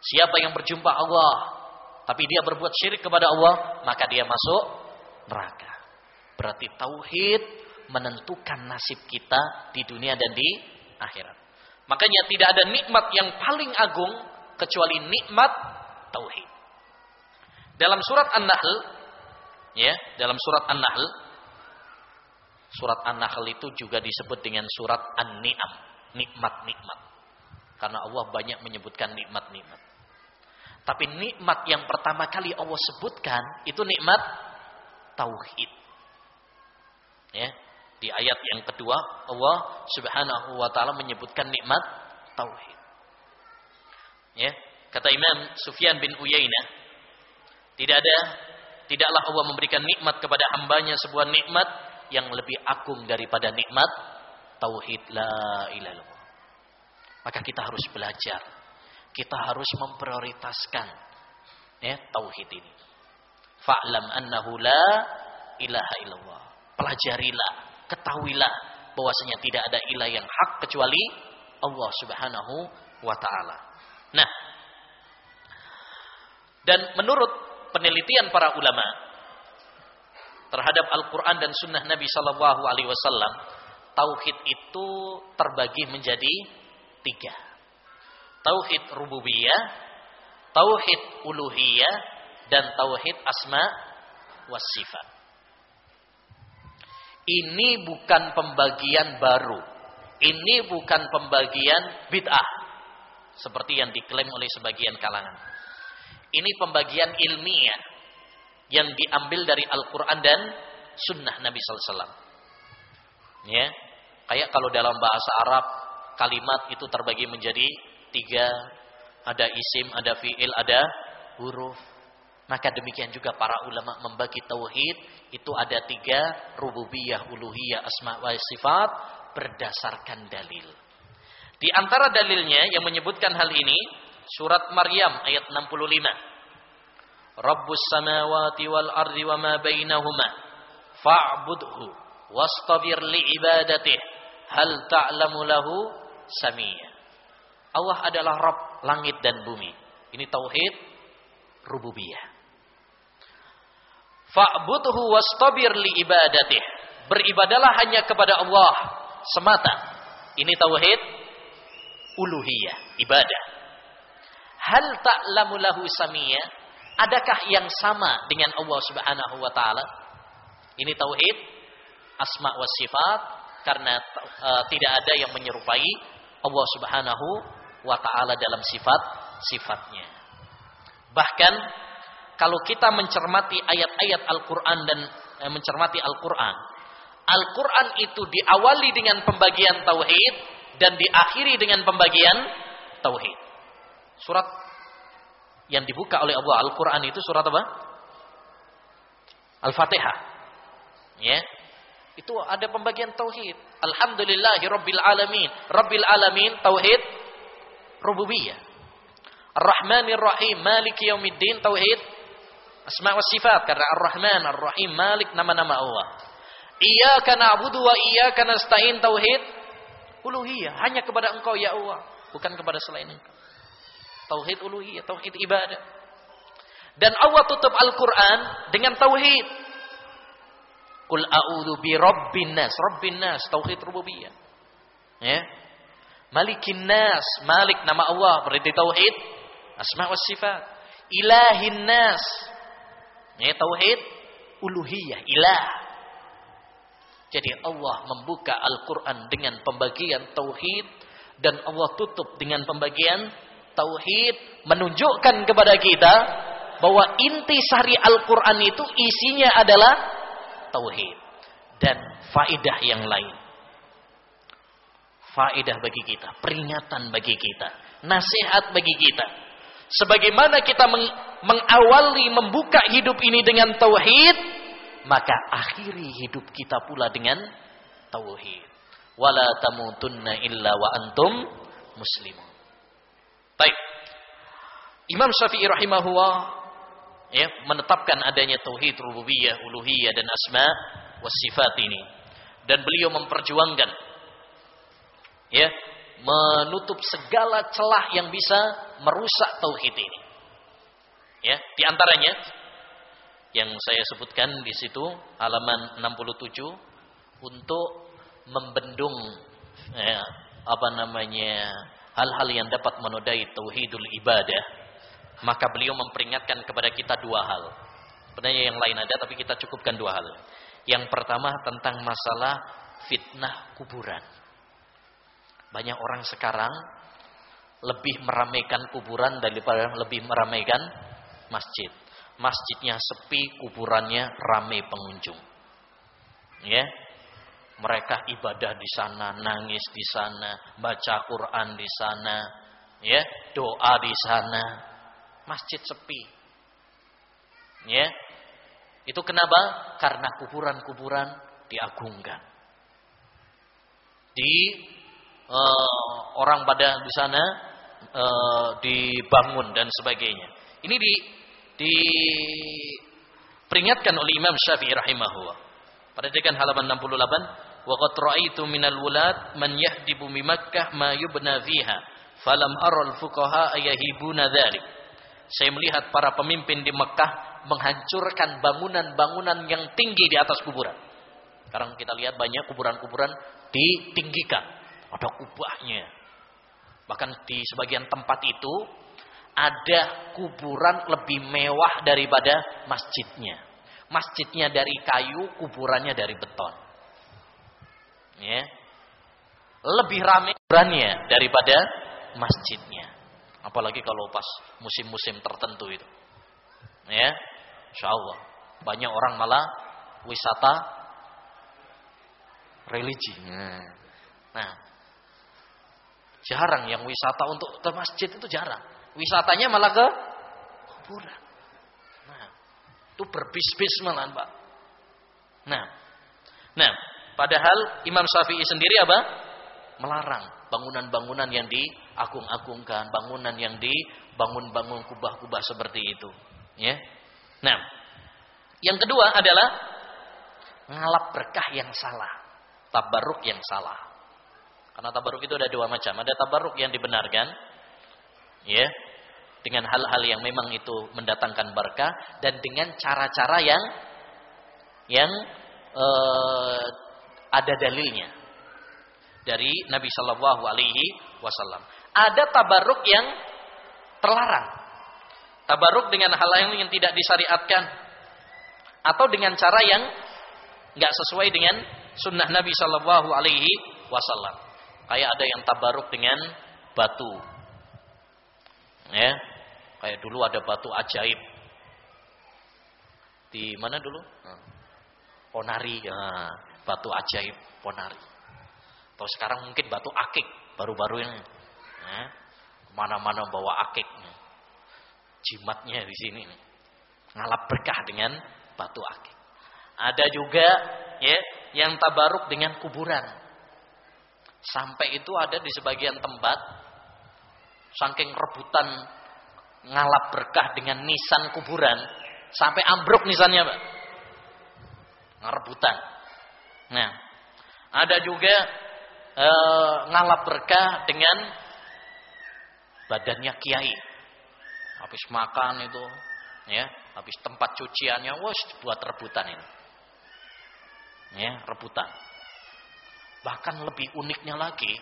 Siapa yang berjumpa Allah tapi dia berbuat syirik kepada Allah, maka dia masuk neraka. Berarti tauhid menentukan nasib kita di dunia dan di akhirat. Makanya tidak ada nikmat yang paling agung kecuali nikmat tauhid. Dalam surat An-Nahl ya, dalam surat An-Nahl surat An-Nahl itu juga disebut dengan surat An-Ni'am, nikmat-nikmat. Karena Allah banyak menyebutkan nikmat-nikmat. Tapi nikmat yang pertama kali Allah sebutkan itu nikmat tauhid. Ya, di ayat yang kedua Allah Subhanahu wa taala menyebutkan nikmat tauhid. Ya, kata Imam Sufyan bin Uyainah, tidak ada tidaklah Allah memberikan nikmat kepada hambanya sebuah nikmat yang lebih agung daripada nikmat tauhid la ilaha illallah. Maka kita harus belajar kita harus memprioritaskan ya tauhid ini. Fa'lam annahu la ilaha illallah. Pelajarilah, ketahuilah bahwasanya tidak ada ilah yang hak kecuali Allah Subhanahu wa taala. Nah, dan menurut penelitian para ulama terhadap Al-Qur'an dan sunnah Nabi sallallahu alaihi wasallam, tauhid itu terbagi menjadi tiga tauhid rububiyah, tauhid uluhiyah dan tauhid asma was sifat. Ini bukan pembagian baru. Ini bukan pembagian bid'ah. Seperti yang diklaim oleh sebagian kalangan. Ini pembagian ilmiah. Yang diambil dari Al-Quran dan Sunnah Nabi SAW. Ya, kayak kalau dalam bahasa Arab kalimat itu terbagi menjadi tiga, ada isim, ada fiil, ada huruf. Maka demikian juga para ulama membagi tauhid itu ada tiga rububiyah, uluhiyah, asma wa sifat berdasarkan dalil. Di antara dalilnya yang menyebutkan hal ini surat Maryam ayat 65. Rabbus samawati wal ardi wa ma bainahuma fa'budhu wastabir li ibadatih hal ta'lamu lahu samia. Allah adalah Rabb langit dan bumi. Ini tauhid rububiyah. Fa'budhu wastabir li ibadatih. Beribadalah hanya kepada Allah semata. Ini tauhid uluhiyah, ibadah. Hal ta'lamu lahu samia? Adakah yang sama dengan Allah Subhanahu wa taala? Ini tauhid asma wa sifat karena uh, tidak ada yang menyerupai Allah Subhanahu wa taala dalam sifat-sifatnya. Bahkan kalau kita mencermati ayat-ayat Al-Quran dan eh, mencermati Al-Quran, Al-Quran itu diawali dengan pembagian tauhid dan diakhiri dengan pembagian tauhid. Surat yang dibuka oleh Allah Al-Quran itu surat apa? Al-Fatihah. Ya. Itu ada pembagian tauhid. Alhamdulillahi rabbil alamin. Rabbil alamin tauhid rububiyah. Ar-Rahmanir Rahim, Maliki Yaumiddin tauhid Asma wa sifat karena Ar-Rahman, Ar-Rahim, Malik nama-nama Allah. Iyyaka na'budu wa iyyaka nasta'in tauhid uluhiyah, hanya kepada Engkau ya Allah, bukan kepada selain Engkau. Tauhid uluhiyah, tauhid ibadah. Dan Allah tutup Al-Qur'an dengan tauhid. Qul a'udzu bi rabbin nas, rabbin nas, tauhid rububiyah. Ya. Malikin nas, Malik nama Allah, berarti tauhid asma wa sifat. Ilahin nas, ini tauhid uluhiyah, ilah. Jadi Allah membuka Al-Quran dengan pembagian tauhid dan Allah tutup dengan pembagian tauhid menunjukkan kepada kita bahwa inti sari Al-Quran itu isinya adalah tauhid dan faidah yang lain. Faidah bagi kita, peringatan bagi kita, nasihat bagi kita. Sebagaimana kita mengawali membuka hidup ini dengan tauhid, maka akhiri hidup kita pula dengan tauhid. Wala tamutunna illa wa antum muslimun. Baik. Imam Syafi'i rahimahullah ya menetapkan adanya tauhid rububiyah, uluhiyah dan asma was sifat ini dan beliau memperjuangkan ya menutup segala celah yang bisa merusak tauhid ini. Ya, di antaranya yang saya sebutkan di situ halaman 67 untuk membendung ya, apa namanya hal-hal yang dapat menodai tauhidul ibadah. Maka beliau memperingatkan kepada kita dua hal. Sebenarnya yang lain ada tapi kita cukupkan dua hal. Yang pertama tentang masalah fitnah kuburan banyak orang sekarang lebih meramaikan kuburan daripada lebih meramaikan masjid. Masjidnya sepi, kuburannya ramai pengunjung. Ya. Mereka ibadah di sana, nangis di sana, baca Quran di sana, ya, doa di sana. Masjid sepi. Ya. Itu kenapa? Karena kuburan-kuburan diagungkan. Di uh, orang pada di sana uh, dibangun dan sebagainya. Ini di diperingatkan oleh Imam Syafi'i rahimahullah. Pada dekan halaman 68, "Wa qad ra'aitu minal wulad man yahdibu mi Makkah ma yubna fiha, falam aral fuqaha ayahibuna dzalik." Saya melihat para pemimpin di Mekah menghancurkan bangunan-bangunan yang tinggi di atas kuburan. Sekarang kita lihat banyak kuburan-kuburan ditinggikan, ada kubahnya. Bahkan di sebagian tempat itu ada kuburan lebih mewah daripada masjidnya. Masjidnya dari kayu, kuburannya dari beton. Ya. Lebih ramai kuburannya daripada masjidnya. Apalagi kalau pas musim-musim tertentu itu. Ya. Insyaallah banyak orang malah wisata religi. Nah, jarang yang wisata untuk ke masjid itu jarang. Wisatanya malah ke kuburan. Nah, itu berbis-bis malah, Pak. Nah, nah, padahal Imam Syafi'i sendiri apa? Melarang bangunan-bangunan yang diagung-agungkan, bangunan yang dibangun-bangun kubah-kubah seperti itu. Ya. Nah, yang kedua adalah ngalap berkah yang salah, tabaruk yang salah. Karena tabaruk itu ada dua macam. Ada tabaruk yang dibenarkan, ya, dengan hal-hal yang memang itu mendatangkan berkah dan dengan cara-cara yang yang uh, ada dalilnya dari Nabi Shallallahu Alaihi Wasallam. Ada tabaruk yang terlarang. Tabaruk dengan hal lain yang tidak disyariatkan atau dengan cara yang nggak sesuai dengan sunnah Nabi Shallallahu Alaihi Wasallam. Kayak ada yang tabaruk dengan batu, ya. Kayak dulu ada batu ajaib di mana dulu? Ponari, ya. batu ajaib Ponari. Atau sekarang mungkin batu akik baru-baru ini. Ya. Mana-mana bawa akik jimatnya di sini ngalap berkah dengan batu akik. Ada juga ya yang tabaruk dengan kuburan. Sampai itu ada di sebagian tempat saking rebutan ngalap berkah dengan nisan kuburan sampai ambruk nisannya, Pak. Ngerebutan. Nah, ada juga e, ngalap berkah dengan badannya kiai habis makan itu ya habis tempat cuciannya wos buat rebutan ini ya rebutan bahkan lebih uniknya lagi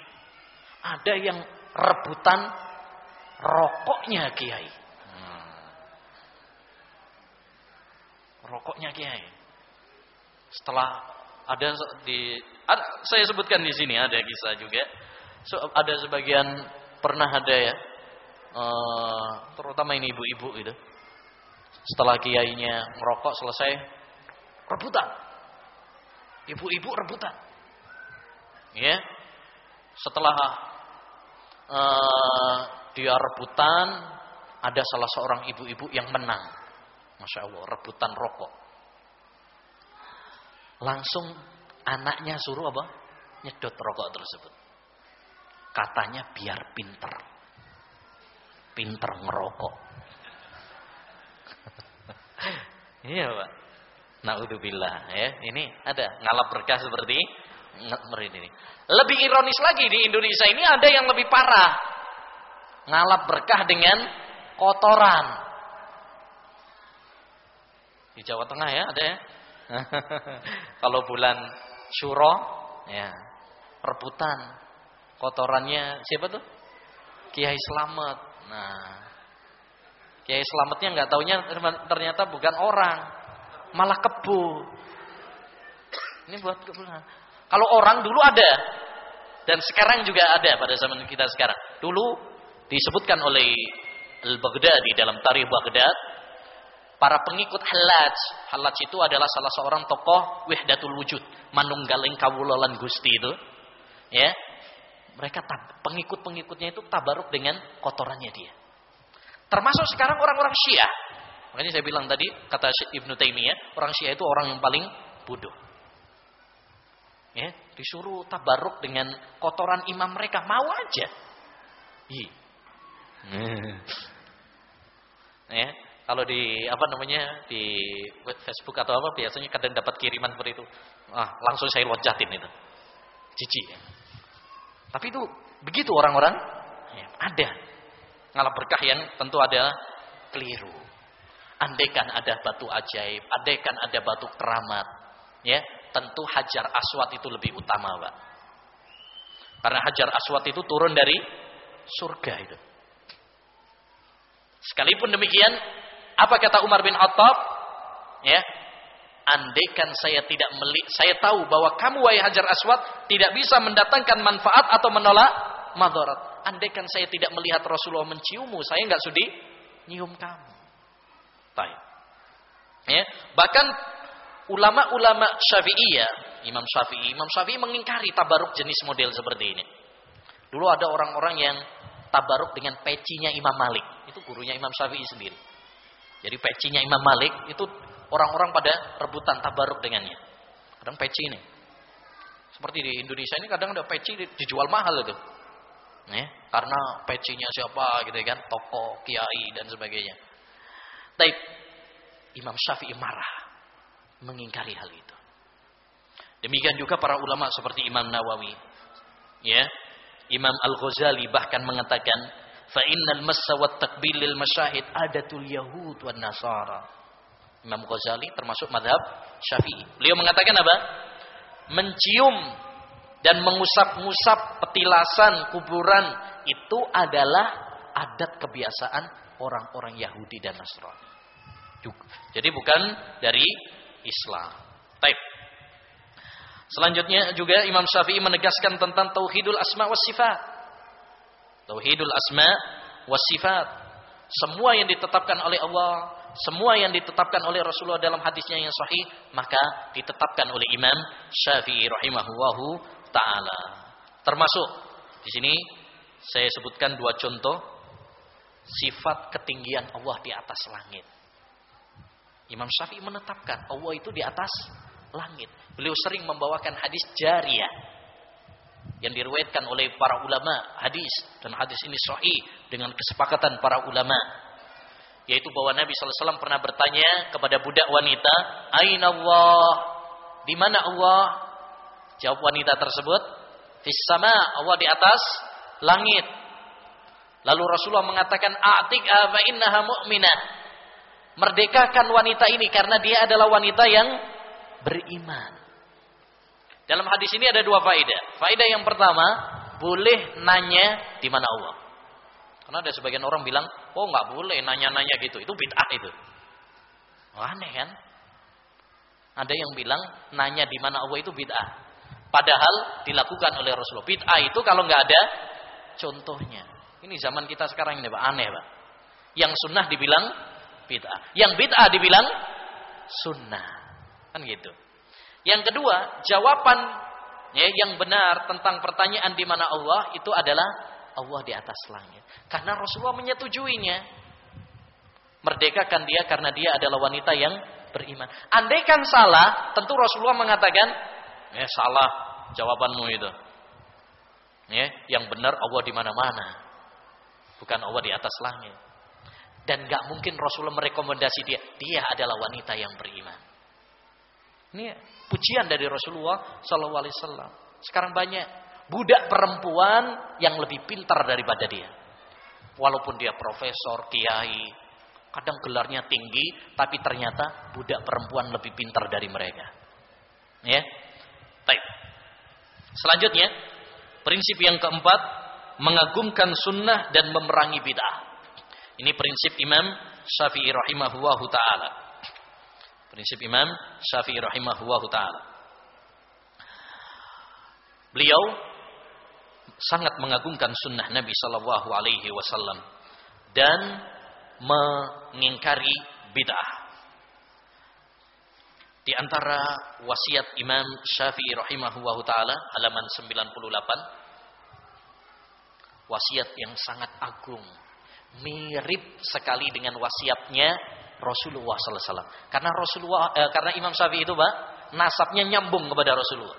ada yang rebutan rokoknya kiai hmm. rokoknya kiai setelah ada di ada, saya sebutkan di sini ada kisah juga so, ada sebagian pernah ada ya uh, terutama ini ibu-ibu itu. Setelah kiainya merokok selesai, rebutan. Ibu-ibu rebutan. Ya. Setelah uh, dia rebutan, ada salah seorang ibu-ibu yang menang. Masya Allah, rebutan rokok. Langsung anaknya suruh apa? Nyedot rokok tersebut. Katanya biar pinter pinter ngerokok. iya, Pak. Naudzubillah ya. Ini ada ngalap berkah seperti ini. Lebih ironis lagi di Indonesia ini ada yang lebih parah. Ngalap berkah dengan kotoran. Di Jawa Tengah ya ada ya. Kalau bulan Syuro ya rebutan kotorannya siapa tuh? Kiai Slamet. Nah, Kiai Selamatnya nggak taunya ternyata bukan orang, malah kebu. Ini buat kebu. Kalau orang dulu ada dan sekarang juga ada pada zaman kita sekarang. Dulu disebutkan oleh Al-Baghdadi dalam Tarikh Baghdad para pengikut Halaj. Halaj itu adalah salah seorang tokoh Wahdatul Wujud, manunggaling kawulolan Gusti itu. Ya, mereka pengikut-pengikutnya itu tabaruk dengan kotorannya dia. Termasuk sekarang orang-orang Syiah. Makanya saya bilang tadi kata Ibnu Taimiyah, orang Syiah itu orang yang paling bodoh. Ya, disuruh tabaruk dengan kotoran imam mereka mau aja. Iya. Ya, kalau di apa namanya di Facebook atau apa biasanya kadang dapat kiriman seperti itu. Ah, langsung saya loncatin itu. Cici. Ya. Tapi itu begitu orang-orang ya, ada ngalah berkah yang tentu ada keliru. Andaikan ada batu ajaib, andaikan ada batu keramat, ya tentu hajar aswad itu lebih utama, pak. Karena hajar aswad itu turun dari surga itu. Sekalipun demikian, apa kata Umar bin Khattab? Ya, andaikan saya tidak meli saya tahu bahwa kamu wahai Hajar Aswad tidak bisa mendatangkan manfaat atau menolak madarat. Andaikan saya tidak melihat Rasulullah menciummu, saya nggak sudi nyium kamu. Baik. Ya, bahkan ulama-ulama Syafi'iyah, Imam Syafi'i, Imam Syafi'i mengingkari tabaruk jenis model seperti ini. Dulu ada orang-orang yang tabaruk dengan pecinya Imam Malik. Itu gurunya Imam Syafi'i sendiri. Jadi pecinya Imam Malik itu orang-orang pada rebutan tabaruk dengannya. Kadang peci ini. Seperti di Indonesia ini kadang ada peci dijual mahal itu. Ya, karena pecinya siapa gitu kan, toko, kiai dan sebagainya. Tapi Imam Syafi'i marah mengingkari hal itu. Demikian juga para ulama seperti Imam Nawawi. Ya. Imam Al-Ghazali bahkan mengatakan, "Fa innal massa wat takbilil masyahid adatul yahud wan nasara." Imam Ghazali termasuk madhab Syafi'i. Beliau mengatakan apa? Mencium dan mengusap-ngusap petilasan kuburan itu adalah adat kebiasaan orang-orang Yahudi dan Nasrani. Jadi bukan dari Islam. Baik. Selanjutnya juga Imam Syafi'i menegaskan tentang tauhidul asma was sifat. Tauhidul asma was sifat. Semua yang ditetapkan oleh Allah, semua yang ditetapkan oleh Rasulullah dalam hadisnya yang sahih, maka ditetapkan oleh Imam Syafi'i rahimahullahu taala. Termasuk di sini saya sebutkan dua contoh sifat ketinggian Allah di atas langit. Imam Syafi'i menetapkan Allah itu di atas langit. Beliau sering membawakan hadis jariyah yang diriwayatkan oleh para ulama hadis. Dan hadis ini sahih dengan kesepakatan para ulama. Yaitu bahwa Nabi SAW pernah bertanya kepada budak wanita Aina Allah? Di mana Allah? Jawab wanita tersebut fis sama Allah di atas langit. Lalu Rasulullah mengatakan a'tik fa innaha mu'minah merdekakan wanita ini karena dia adalah wanita yang beriman. Dalam hadis ini ada dua faedah. Faedah yang pertama, boleh nanya di mana Allah. Karena ada sebagian orang bilang, oh nggak boleh nanya-nanya gitu, itu bid'ah itu. Oh, aneh kan? Ada yang bilang nanya di mana Allah itu bid'ah. Padahal dilakukan oleh Rasulullah. Bid'ah itu kalau nggak ada contohnya. Ini zaman kita sekarang ini, Pak. Aneh, Pak. Yang sunnah dibilang bid'ah. Yang bid'ah dibilang sunnah. Kan gitu. Yang kedua, jawaban ya, yang benar tentang pertanyaan di mana Allah itu adalah Allah di atas langit. Karena Rasulullah menyetujuinya. Merdekakan dia karena dia adalah wanita yang beriman. Andaikan salah, tentu Rasulullah mengatakan, ya salah jawabanmu itu. Ya, yang benar Allah di mana-mana. Bukan Allah di atas langit. Dan gak mungkin Rasulullah merekomendasi dia. Dia adalah wanita yang beriman. Ini pujian dari Rasulullah Sallallahu Alaihi Wasallam. Sekarang banyak budak perempuan yang lebih pintar daripada dia. Walaupun dia profesor, kiai, kadang gelarnya tinggi, tapi ternyata budak perempuan lebih pintar dari mereka. Ya, baik. Selanjutnya, prinsip yang keempat, mengagumkan sunnah dan memerangi bid'ah. Ini prinsip Imam Syafi'i rahimahullahu taala. Prinsip Imam Syafi'i rahimahullah taala. Beliau sangat mengagungkan sunnah Nabi Shallallahu Alaihi Wasallam dan mengingkari bid'ah. Di antara wasiat Imam Syafi'i rahimahullah taala halaman 98 wasiat yang sangat agung mirip sekali dengan wasiatnya Rasulullah sallallahu alaihi wasallam. Karena Rasulullah eh, karena Imam Syafi'i itu, Pak, nasabnya nyambung kepada Rasulullah.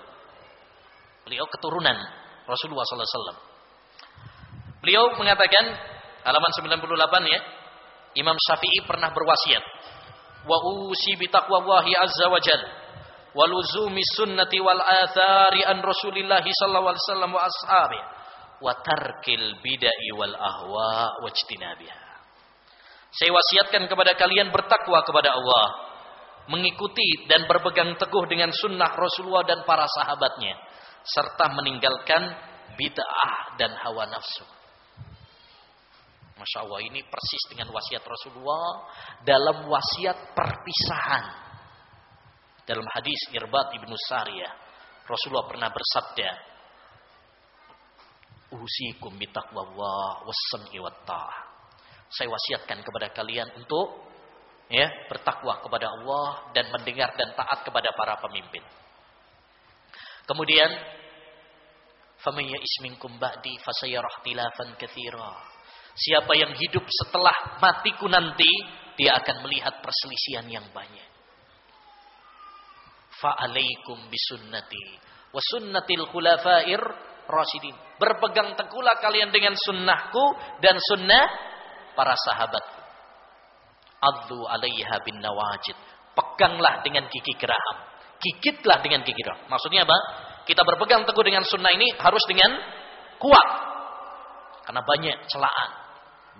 Beliau keturunan Rasulullah sallallahu alaihi wasallam. Beliau mengatakan halaman 98 ya, Imam Syafi'i pernah berwasiat, "Wa usi bi taqwallahi azza wa jalla wa luzumi sunnati wal athari an Rasulillah sallallahu alaihi wasallam wa ashabihi wa tarkil bid'ah wal ahwa wajtinabiha." Saya wasiatkan kepada kalian bertakwa kepada Allah. Mengikuti dan berpegang teguh dengan sunnah Rasulullah dan para sahabatnya. Serta meninggalkan bid'ah dan hawa nafsu. Masya Allah ini persis dengan wasiat Rasulullah dalam wasiat perpisahan. Dalam hadis Irbat ibnu Sariyah, Rasulullah pernah bersabda, Usikum bitaqwallah wassam'i. Saya wasiatkan kepada kalian untuk ya bertakwa kepada Allah dan mendengar dan taat kepada para pemimpin. Kemudian faman isminkum ba'di fasayarah katsira. Siapa yang hidup setelah matiku nanti, dia akan melihat perselisihan yang banyak. Fa'alaikum bisunnati wa sunnatil khulafair rasyidin. Berpegang teguhlah kalian dengan sunnahku dan sunnah para sahabatku. Adzu alaiha bin nawajid. Peganglah dengan gigi geraham. Gigitlah dengan gigi geraham. Maksudnya apa? Kita berpegang teguh dengan sunnah ini harus dengan kuat. Karena banyak celaan.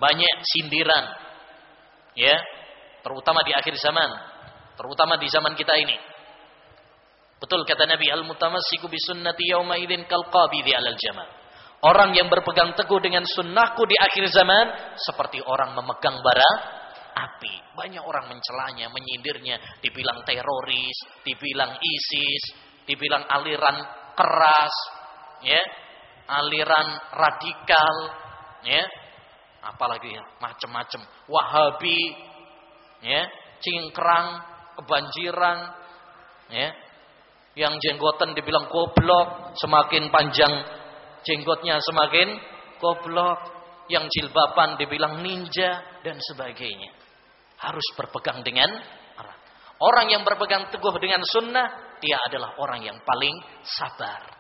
Banyak sindiran. Ya. Terutama di akhir zaman. Terutama di zaman kita ini. Betul kata Nabi al-mutamassiku bi sunnati yauma idzin kal qabidhi alal jamal. Orang yang berpegang teguh dengan sunnahku di akhir zaman seperti orang memegang bara api. Banyak orang mencelanya, menyindirnya, dibilang teroris, dibilang ISIS, dibilang aliran keras, ya, aliran radikal, ya, apalagi ya, macam-macam, Wahabi, ya, cingkrang, kebanjiran, ya, yang jenggotan dibilang goblok, semakin panjang jenggotnya semakin goblok, yang jilbaban dibilang ninja dan sebagainya. Harus berpegang dengan erat. Orang yang berpegang teguh dengan sunnah, dia adalah orang yang paling sabar.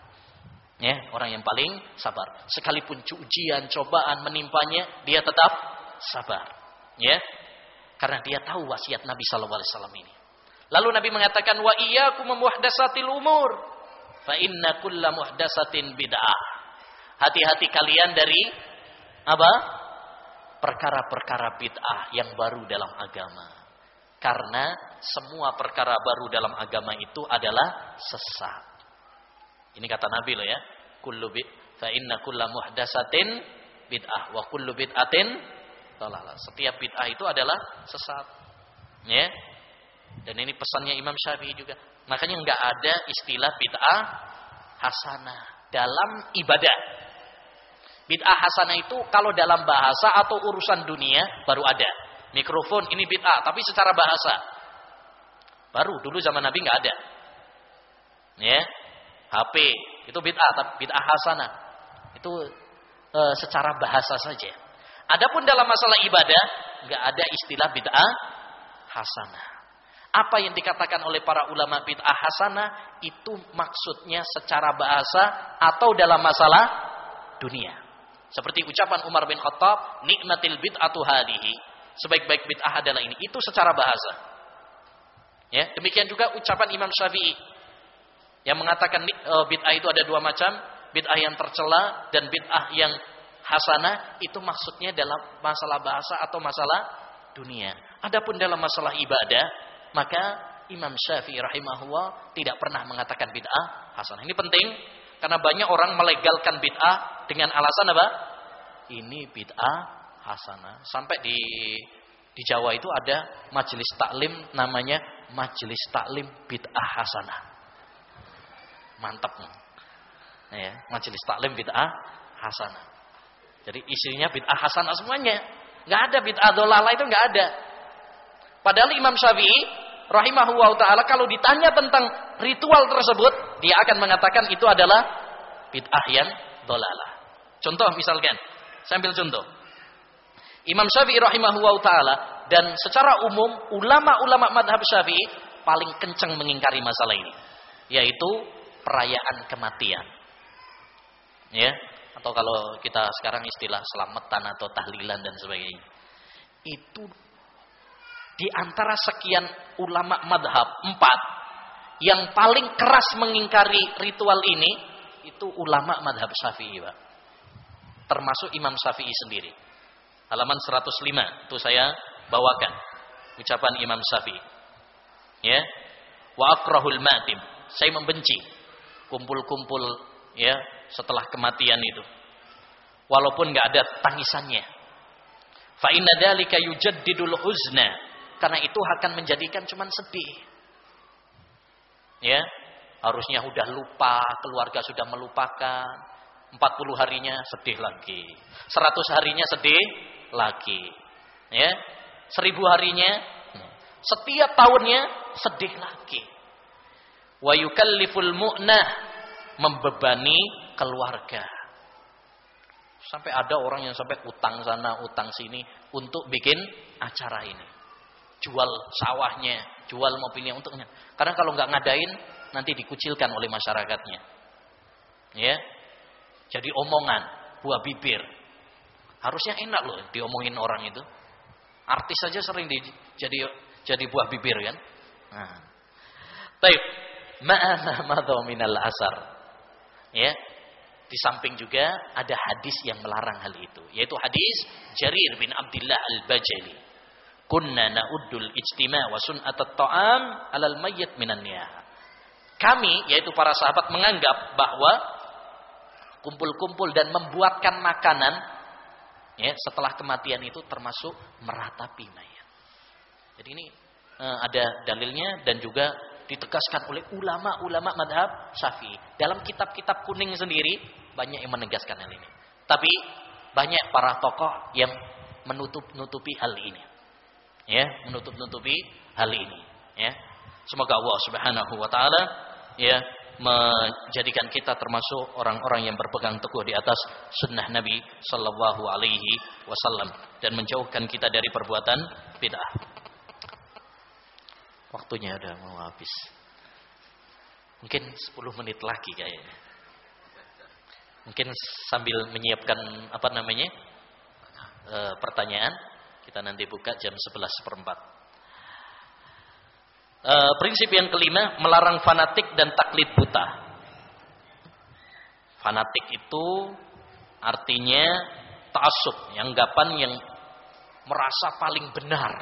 Ya, orang yang paling sabar. Sekalipun ujian, cobaan menimpanya, dia tetap sabar. Ya, karena dia tahu wasiat Nabi Shallallahu Alaihi Wasallam ini. Lalu Nabi mengatakan, wa iyyakum muhdatsatil umur, fa inna kulla muhdatsatin bid'ah. Hati-hati kalian dari apa? Perkara-perkara bid'ah yang baru dalam agama. Karena semua perkara baru dalam agama itu adalah sesat. Ini kata Nabi loh ya. Kullu bid fa inna kulla muhdatsatin bid'ah wa kullu bid'atin dalalah. Setiap bid'ah itu adalah sesat. Ya. Dan ini pesannya Imam Syafi'i juga. Makanya enggak ada istilah bid'ah hasanah dalam ibadah. Bid'ah hasanah itu kalau dalam bahasa atau urusan dunia baru ada. Mikrofon ini bid'ah, tapi secara bahasa. Baru dulu zaman Nabi nggak ada. Ya. HP itu bid'ah, tapi bid'ah hasanah. Itu e, secara bahasa saja. Adapun dalam masalah ibadah nggak ada istilah bid'ah hasanah. Apa yang dikatakan oleh para ulama bid'ah hasanah itu maksudnya secara bahasa atau dalam masalah dunia. Seperti ucapan Umar bin Khattab, nikmatil bid'atu hadihi. Sebaik-baik bid'ah adalah ini. Itu secara bahasa. Ya, demikian juga ucapan Imam Syafi'i yang mengatakan e, bid'ah itu ada dua macam, bid'ah yang tercela dan bid'ah yang hasanah itu maksudnya dalam masalah bahasa atau masalah dunia. Adapun dalam masalah ibadah, maka Imam Syafi'i rahimahullah tidak pernah mengatakan bid'ah hasanah. Ini penting karena banyak orang melegalkan bid'ah dengan alasan apa? Ini bid'ah hasanah. Sampai di di Jawa itu ada majelis taklim namanya majelis taklim bid'ah hasanah. Mantap. Ya, majelis taklim bid'ah hasanah. Jadi isinya bid'ah hasanah semuanya. Nggak ada bid'ah dolala itu nggak ada. Padahal Imam Syafi'i rahimahullah taala kalau ditanya tentang ritual tersebut, dia akan mengatakan itu adalah bid'ah yang dolalah. Contoh misalkan, saya ambil contoh. Imam Syafi'i rahimahullah taala dan secara umum ulama-ulama madhab Syafi'i paling kencang mengingkari masalah ini, yaitu perayaan kematian. Ya, atau kalau kita sekarang istilah selamatan atau tahlilan dan sebagainya. Itu di antara sekian ulama madhab empat yang paling keras mengingkari ritual ini itu ulama madhab syafi'i Pak. termasuk Imam Syafi'i sendiri. Halaman 105 itu saya bawakan ucapan Imam Syafi'i. Ya. Wa akrahul matim saya membenci kumpul-kumpul ya setelah kematian itu. Walaupun nggak ada tangisannya. Fa inna dzalika di huzna karena itu akan menjadikan cuman sedih. Ya, harusnya sudah lupa, keluarga sudah melupakan. 40 harinya sedih lagi. 100 harinya sedih lagi. Ya. 1000 harinya setiap tahunnya sedih lagi. Wa yukalliful mu'nah membebani keluarga. Sampai ada orang yang sampai utang sana, utang sini untuk bikin acara ini. Jual sawahnya, jual mobilnya untuknya. Karena kalau nggak ngadain, nanti dikucilkan oleh masyarakatnya. Ya, jadi omongan, buah bibir. Harusnya enak loh diomongin orang itu. Artis saja sering di, jadi jadi buah bibir kan. Nah. Taib. Ma'ana asar. Ya. Di samping juga ada hadis yang melarang hal itu, yaitu hadis Jarir bin Abdullah Al-Bajali. Kunna na'uddul ijtima' wa sun'atat ta'am 'alal mayyit minan niyah. Kami yaitu para sahabat menganggap bahwa kumpul-kumpul dan membuatkan makanan ya setelah kematian itu termasuk meratapi mayat. Jadi ini uh, ada dalilnya dan juga ditegaskan oleh ulama-ulama madhab syafi'i. Dalam kitab-kitab kuning sendiri banyak yang menegaskan hal ini. Tapi banyak para tokoh yang menutup-nutupi hal ini. Ya, menutup-nutupi hal ini. Ya. Semoga Allah Subhanahu wa taala ya menjadikan kita termasuk orang-orang yang berpegang teguh di atas sunnah Nabi Sallallahu Alaihi Wasallam dan menjauhkan kita dari perbuatan bid'ah. Waktunya udah mau habis. Mungkin 10 menit lagi kayaknya. Mungkin sambil menyiapkan apa namanya? E, pertanyaan, kita nanti buka jam 11 seperempat. E, prinsip yang kelima, melarang fanatik dan taklid buta. Fanatik itu artinya ta'assub, yang gapan yang merasa paling benar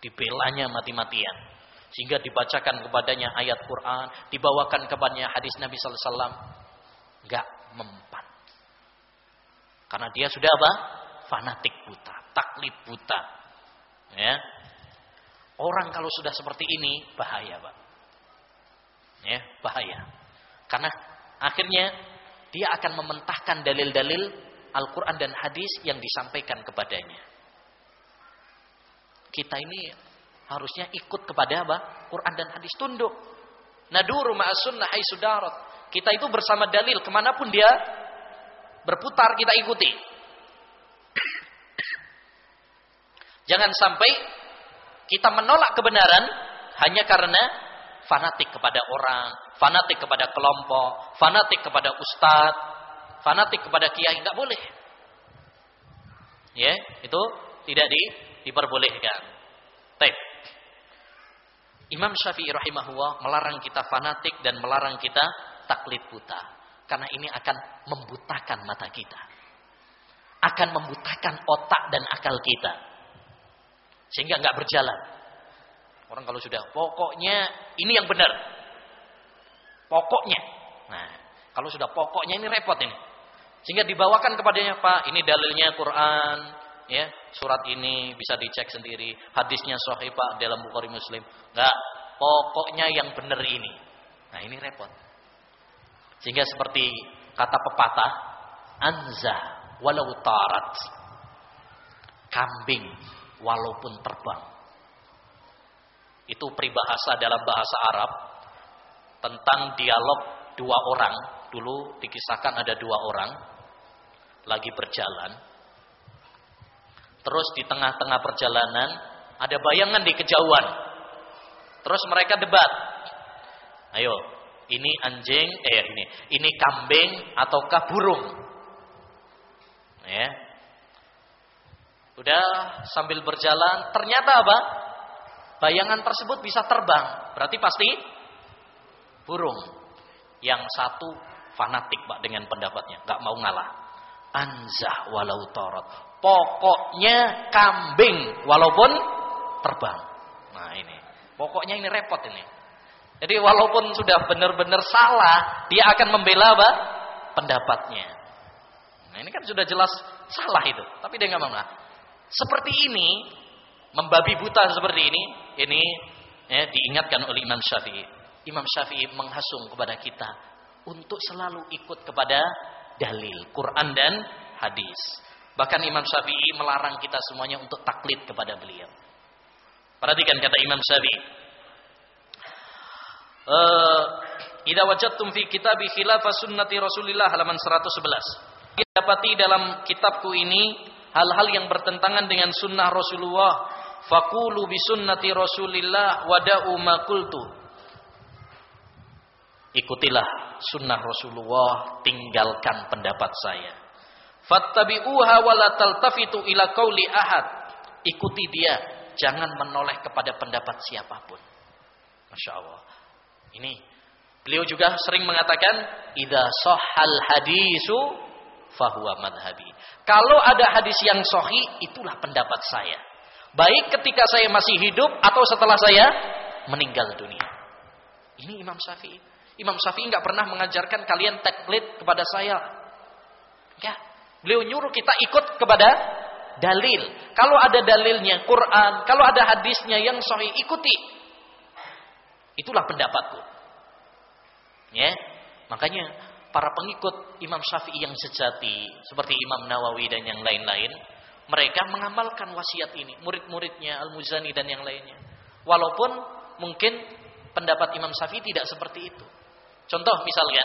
dibelanya mati-matian sehingga dibacakan kepadanya ayat Quran, dibawakan kepadanya hadis Nabi sallallahu alaihi enggak mempan. Karena dia sudah apa? Fanatik buta, taklid buta. Ya. Orang kalau sudah seperti ini bahaya, Pak. Ya, bahaya. Karena akhirnya dia akan mementahkan dalil-dalil Al-Qur'an dan hadis yang disampaikan kepadanya kita ini harusnya ikut kepada apa? Quran dan hadis tunduk. Naduru ma'as sunnah sudarat. Kita itu bersama dalil ke mana pun dia berputar kita ikuti. Jangan sampai kita menolak kebenaran hanya karena fanatik kepada orang, fanatik kepada kelompok, fanatik kepada ustadz, fanatik kepada kiai, nggak boleh. Ya, itu tidak di diperbolehkan. Baik. Imam Syafi'i rahimahullah melarang kita fanatik dan melarang kita taklid buta. Karena ini akan membutakan mata kita. Akan membutakan otak dan akal kita. Sehingga nggak berjalan. Orang kalau sudah pokoknya ini yang benar. Pokoknya. Nah, kalau sudah pokoknya ini repot ini. Sehingga dibawakan kepadanya, Pak, ini dalilnya Quran, ya surat ini bisa dicek sendiri hadisnya sahih Pak dalam Bukhari Muslim enggak pokoknya yang benar ini nah ini repot sehingga seperti kata pepatah anza walau tarat kambing walaupun terbang itu peribahasa dalam bahasa Arab tentang dialog dua orang dulu dikisahkan ada dua orang lagi berjalan Terus di tengah-tengah perjalanan ada bayangan di kejauhan. Terus mereka debat. Ayo, ini anjing, eh ini, ini kambing ataukah burung? Ya. Udah sambil berjalan, ternyata apa? Bayangan tersebut bisa terbang. Berarti pasti burung. Yang satu fanatik Pak dengan pendapatnya, nggak mau ngalah. Anzah walau torot Pokoknya kambing walaupun terbang. Nah ini. Pokoknya ini repot ini. Jadi walaupun sudah benar-benar salah, dia akan membela apa? Pendapatnya. Nah ini kan sudah jelas salah itu. Tapi dia nggak mau. Nah, seperti ini, membabi buta seperti ini, ini ya, diingatkan oleh Imam Syafi'i. Imam Syafi'i menghasung kepada kita untuk selalu ikut kepada dalil Quran dan hadis. Bahkan Imam Syafi'i melarang kita semuanya untuk taklid kepada beliau. Perhatikan kata Imam Syafi'i. Uh, Idza wajadtum fi kitabi khilafa sunnati Rasulillah halaman 111. Dapati dalam kitabku ini hal-hal yang bertentangan dengan sunnah Rasulullah. Fakulu bi sunnati Rasulillah wada'u ma qultu. Ikutilah sunnah Rasulullah, tinggalkan pendapat saya. Fattabi'uha wa la ila qauli ahad. Ikuti dia, jangan menoleh kepada pendapat siapa pun. Masya Allah. Ini Beliau juga sering mengatakan, "Idza sahhal hadisu fahuwa madhabi." Kalau ada hadis yang sahih, itulah pendapat saya. Baik ketika saya masih hidup atau setelah saya meninggal dunia. Ini Imam Syafi'i. Imam Syafi'i nggak pernah mengajarkan kalian taklid kepada saya. Ya, beliau nyuruh kita ikut kepada dalil. Kalau ada dalilnya Quran, kalau ada hadisnya yang sahih, ikuti. Itulah pendapatku. Ya, makanya para pengikut Imam Syafi'i yang sejati seperti Imam Nawawi dan yang lain-lain, mereka mengamalkan wasiat ini, murid-muridnya Al-Muzani dan yang lainnya. Walaupun mungkin pendapat Imam Syafi'i tidak seperti itu. Contoh misalnya,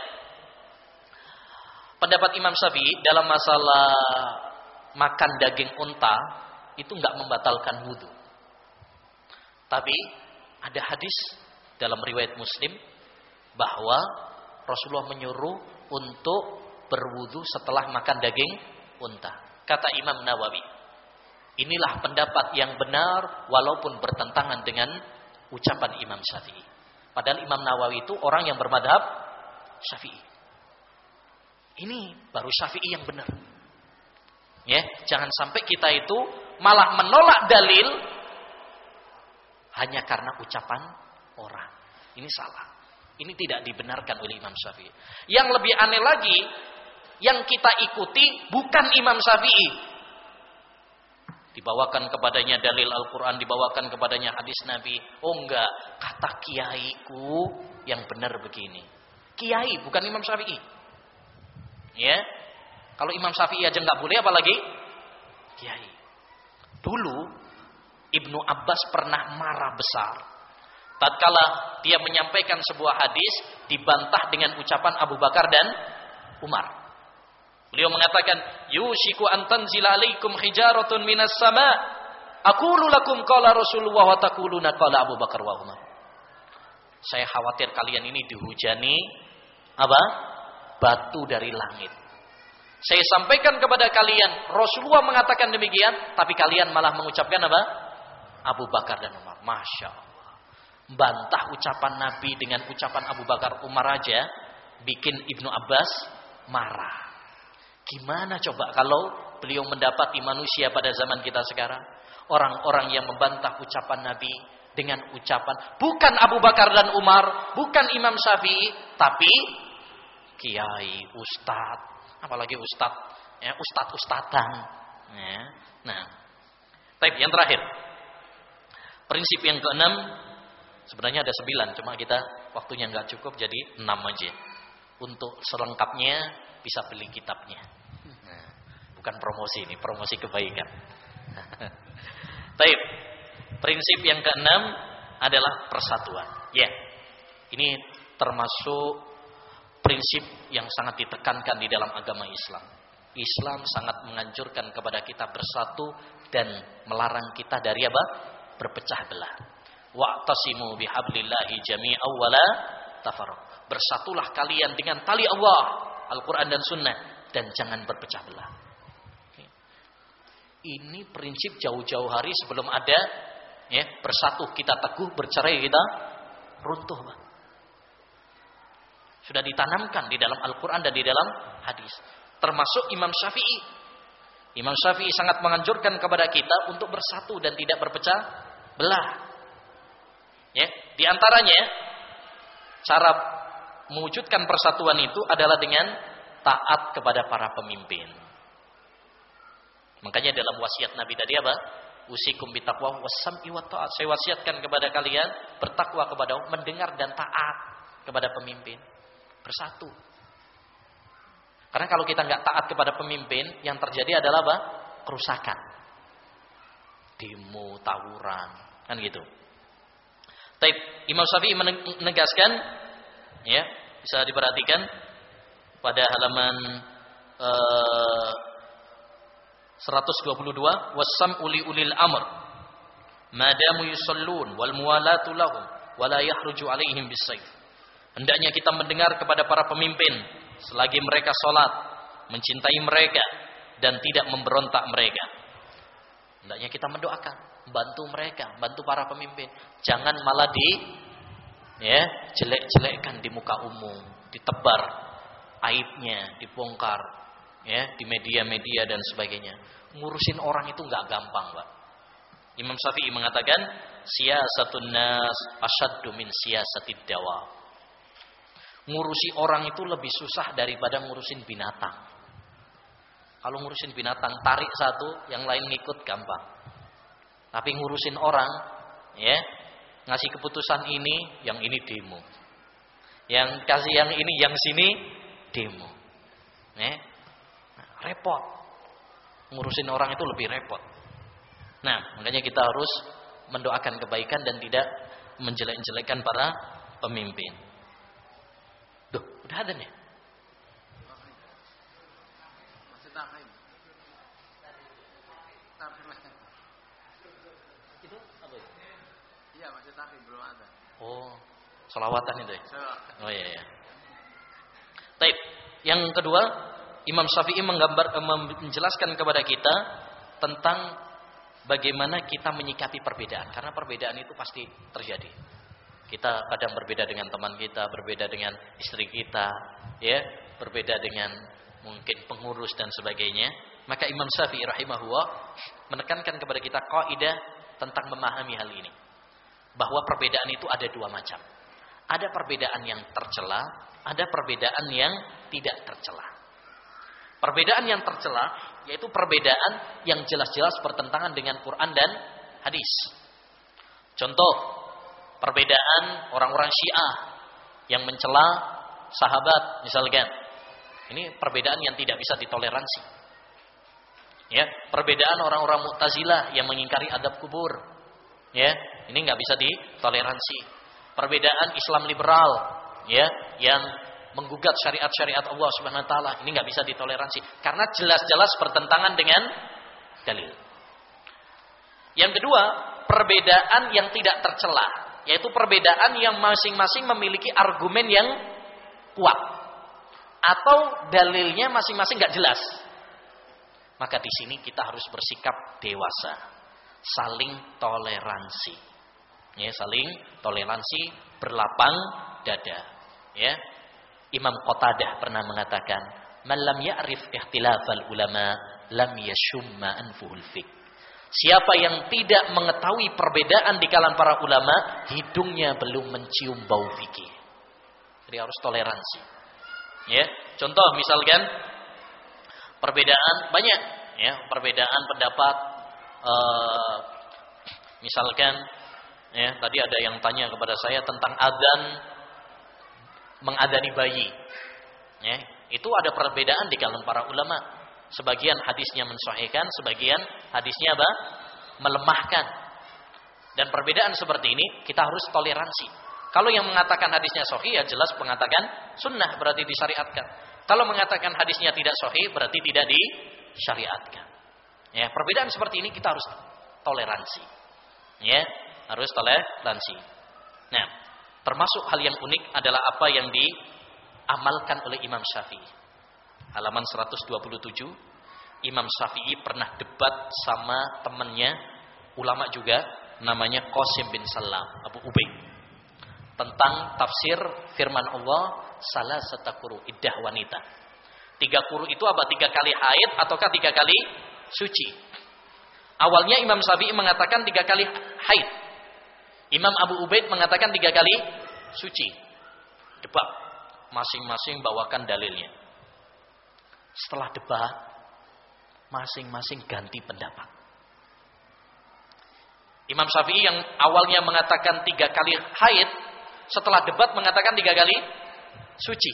pendapat Imam Syafi'i dalam masalah makan daging unta itu nggak membatalkan wudhu. Tapi ada hadis dalam riwayat Muslim bahwa Rasulullah menyuruh untuk berwudu setelah makan daging unta. Kata Imam Nawawi, inilah pendapat yang benar walaupun bertentangan dengan ucapan Imam Syafi'i. Padahal Imam Nawawi itu orang yang bermadhab Syafi'i. Ini baru Syafi'i yang benar. Ya, jangan sampai kita itu malah menolak dalil hanya karena ucapan orang. Ini salah. Ini tidak dibenarkan oleh Imam Syafi'i. Yang lebih aneh lagi, yang kita ikuti bukan Imam Syafi'i. Dibawakan kepadanya dalil Al-Quran, dibawakan kepadanya hadis Nabi. Oh enggak, kata kiaiku yang benar begini. Kiai, bukan Imam Syafi'i. Ya, kalau Imam Syafi'i aja nggak boleh, apalagi kiai. Dulu Ibnu Abbas pernah marah besar tatkala dia menyampaikan sebuah hadis dibantah dengan ucapan Abu Bakar dan Umar. Beliau mengatakan, "Yushiku an tanzila alaikum hijaratun minas sama." Aqulu lakum qala Rasulullah wa taquluna qala Abu Bakar wa Umar. Saya khawatir kalian ini dihujani apa? Batu dari langit. Saya sampaikan kepada kalian, Rasulullah mengatakan demikian, tapi kalian malah mengucapkan apa? Abu Bakar dan Umar. Masya Allah bantah ucapan Nabi dengan ucapan Abu Bakar Umar aja bikin Ibnu Abbas marah. Gimana coba kalau beliau mendapati manusia pada zaman kita sekarang? Orang-orang yang membantah ucapan Nabi dengan ucapan bukan Abu Bakar dan Umar, bukan Imam Syafi'i, tapi kiai, ustadz, apalagi ustadz, ya ustadz ustadan. Ya. Nah, baik yang terakhir. Prinsip yang keenam Sebenarnya ada sembilan, cuma kita waktunya nggak cukup jadi enam aja. Untuk selengkapnya bisa beli kitabnya. Nah, bukan promosi ini, promosi kebaikan. Taib. Prinsip yang keenam adalah persatuan. Ya, ini termasuk prinsip yang sangat ditekankan di dalam agama Islam. Islam sangat menganjurkan kepada kita bersatu dan melarang kita dari apa? Berpecah belah. Wa'tasimu bihablillahi jami'aw wala tafarraq. Bersatulah kalian dengan tali Allah, Al-Qur'an dan Sunnah dan jangan berpecah belah. Ini prinsip jauh-jauh hari sebelum ada ya, bersatu kita teguh, bercerai kita runtuh, Bang. Sudah ditanamkan di dalam Al-Qur'an dan di dalam hadis. Termasuk Imam Syafi'i. Imam Syafi'i sangat menganjurkan kepada kita untuk bersatu dan tidak berpecah belah. Ya, di antaranya cara mewujudkan persatuan itu adalah dengan taat kepada para pemimpin. Makanya dalam wasiat Nabi tadi apa? Usikum bitaqwa wasam'i wa ta'at. Saya wasiatkan kepada kalian bertakwa kepada Allah, mendengar dan taat kepada pemimpin. Bersatu. Karena kalau kita nggak taat kepada pemimpin, yang terjadi adalah apa? Kerusakan. Demo, tawuran, kan gitu. Taib. Imam Syafi'i menegaskan ya, bisa diperhatikan pada halaman uh, 122 wasam uli ulil amr madamu yusallun wal muwalatu lahum wala yahruju alaihim bisayf hendaknya kita mendengar kepada para pemimpin selagi mereka salat mencintai mereka dan tidak memberontak mereka hendaknya kita mendoakan bantu mereka bantu para pemimpin jangan malah di ya jelek-jelekkan di muka umum ditebar aibnya dibongkar ya di media-media dan sebagainya. Ngurusin orang itu nggak gampang, Pak. Imam Syafi'i mengatakan, siyasatun nas asyaddu min siyasatid dawa. Ngurusi orang itu lebih susah daripada ngurusin binatang. Kalau ngurusin binatang tarik satu, yang lain ngikut gampang. Tapi ngurusin orang, ya, ngasih keputusan ini, yang ini demo. Yang kasih yang ini, yang sini demo. Ya, Repot. Ngurusin orang itu lebih repot. Nah, makanya kita harus mendoakan kebaikan dan tidak menjelek-jelekkan para pemimpin. Duh, udah ada nih. Itu apa itu? Masih belum ada. Oh, selawatan itu ya? Oh iya iya. Taib. Yang kedua, Imam Syafi'i menggambar eh, menjelaskan kepada kita tentang bagaimana kita menyikapi perbedaan karena perbedaan itu pasti terjadi. Kita kadang berbeda dengan teman kita, berbeda dengan istri kita, ya, berbeda dengan mungkin pengurus dan sebagainya. Maka Imam Syafi'i rahimahullah menekankan kepada kita kaidah tentang memahami hal ini. Bahwa perbedaan itu ada dua macam. Ada perbedaan yang tercela, ada perbedaan yang tidak tercela. Perbedaan yang tercela yaitu perbedaan yang jelas-jelas bertentangan dengan Quran dan hadis. Contoh, perbedaan orang-orang Syiah yang mencela sahabat misalkan. Ini perbedaan yang tidak bisa ditoleransi. Ya, perbedaan orang-orang Mu'tazilah yang mengingkari adab kubur. Ya, ini nggak bisa ditoleransi. Perbedaan Islam liberal ya yang menggugat syariat-syariat Allah Subhanahu wa taala. Ini nggak bisa ditoleransi karena jelas-jelas bertentangan dengan dalil. Yang kedua, perbedaan yang tidak tercela, yaitu perbedaan yang masing-masing memiliki argumen yang kuat atau dalilnya masing-masing nggak jelas. Maka di sini kita harus bersikap dewasa, saling toleransi. Ya, saling toleransi berlapang dada. Ya, Imam Qatadah pernah mengatakan, "Man lam ya'rif ikhtilafal ulama, lam yashumma anfuhul fik." Siapa yang tidak mengetahui perbedaan di kalangan para ulama, hidungnya belum mencium bau fikih. Jadi harus toleransi. Ya, contoh misalkan perbedaan banyak ya, perbedaan pendapat uh, misalkan ya, tadi ada yang tanya kepada saya tentang adzan mengadani bayi. Ya, itu ada perbedaan di kalangan para ulama. Sebagian hadisnya mensahihkan, sebagian hadisnya apa? melemahkan. Dan perbedaan seperti ini kita harus toleransi. Kalau yang mengatakan hadisnya sahih ya jelas mengatakan sunnah berarti disyariatkan. Kalau mengatakan hadisnya tidak sahih berarti tidak disyariatkan. Ya, perbedaan seperti ini kita harus toleransi. Ya, harus toleransi. Nah, Termasuk hal yang unik adalah apa yang diamalkan oleh Imam Syafi'i. Halaman 127, Imam Syafi'i pernah debat sama temannya, ulama juga, namanya Qasim bin Salam, Abu Ubay. Tentang tafsir firman Allah, salah setakuru iddah wanita. Tiga kuru itu apa? Tiga kali haid ataukah tiga kali suci? Awalnya Imam Syafi'i mengatakan tiga kali haid. Imam Abu Ubaid mengatakan tiga kali suci. Debat. Masing-masing bawakan dalilnya. Setelah debat, masing-masing ganti pendapat. Imam Syafi'i yang awalnya mengatakan tiga kali haid, setelah debat mengatakan tiga kali suci.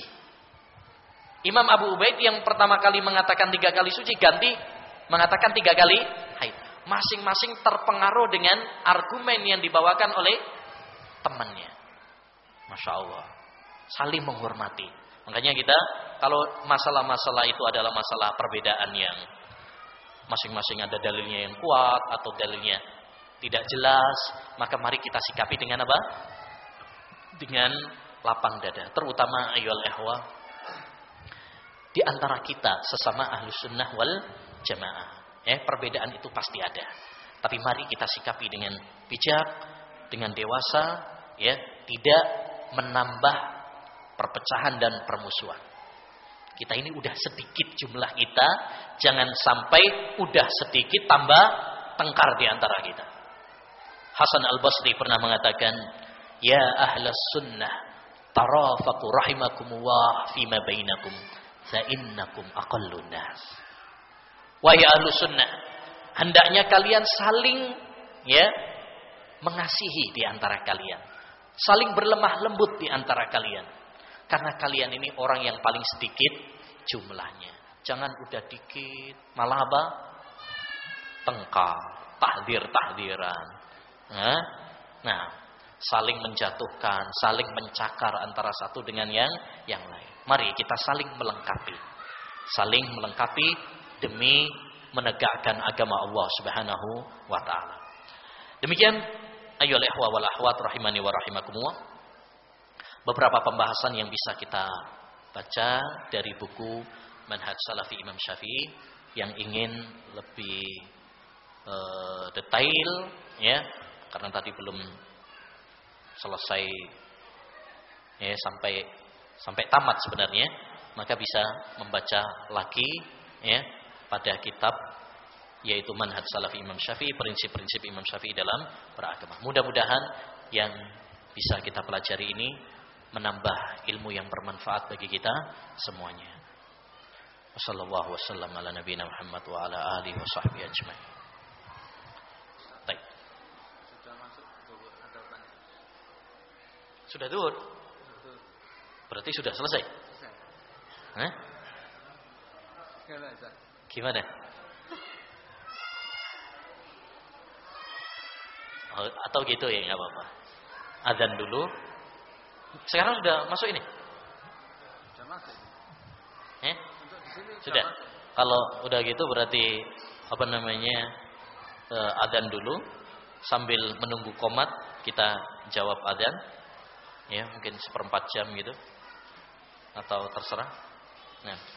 Imam Abu Ubaid yang pertama kali mengatakan tiga kali suci ganti mengatakan tiga kali haid. Masing-masing terpengaruh dengan argumen yang dibawakan oleh temannya. Masya Allah. Saling menghormati. Makanya kita kalau masalah-masalah itu adalah masalah perbedaan yang masing-masing ada dalilnya yang kuat atau dalilnya tidak jelas, maka mari kita sikapi dengan apa? Dengan lapang dada. Terutama ayol ehwa di antara kita sesama ahlu sunnah wal jamaah. Eh, perbedaan itu pasti ada. Tapi mari kita sikapi dengan bijak, dengan dewasa, ya, tidak menambah perpecahan dan permusuhan. Kita ini udah sedikit jumlah kita, jangan sampai udah sedikit tambah tengkar di antara kita. Hasan Al-Basri pernah mengatakan, "Ya ahlas sunnah, tarafaqu rahimakumullah fima bainakum, fa innakum aqallun nas." Wahai ahlu sunnah, hendaknya kalian saling ya mengasihi di antara kalian. Saling berlemah lembut di antara kalian. Karena kalian ini orang yang paling sedikit jumlahnya. Jangan udah dikit, malah apa? Tengkar, tahdir-tahdiran. Nah, nah, saling menjatuhkan, saling mencakar antara satu dengan yang yang lain. Mari kita saling melengkapi. Saling melengkapi demi menegakkan agama Allah Subhanahu wa taala. Demikian ayolah ikhwa wal akhwat rahimani wa rahimakumullah beberapa pembahasan yang bisa kita baca dari buku Manhaj Salafi Imam Syafi'i yang ingin lebih uh, detail ya karena tadi belum selesai ya sampai sampai tamat sebenarnya maka bisa membaca lagi ya pada kitab yaitu Manhaj Salafi Imam Syafi'i prinsip-prinsip Imam Syafi'i dalam beragama. Mudah-mudahan yang bisa kita pelajari ini menambah ilmu yang bermanfaat bagi kita semuanya. Wassallallahu wasallam ala nabiyina Muhammad wa ala alihi wa sahbihi ajma'in. Baik. Sudah masuk ada Sudah duhur? Berarti sudah selesai? Hah? Gimana? Oh, atau gitu ya nggak apa-apa. Adzan dulu, sekarang sudah masuk ini? Sudah masuk. Eh? Sudah. Kalau udah gitu berarti apa namanya uh, adzan dulu sambil menunggu komat kita jawab adzan ya mungkin seperempat jam gitu atau terserah. Nah.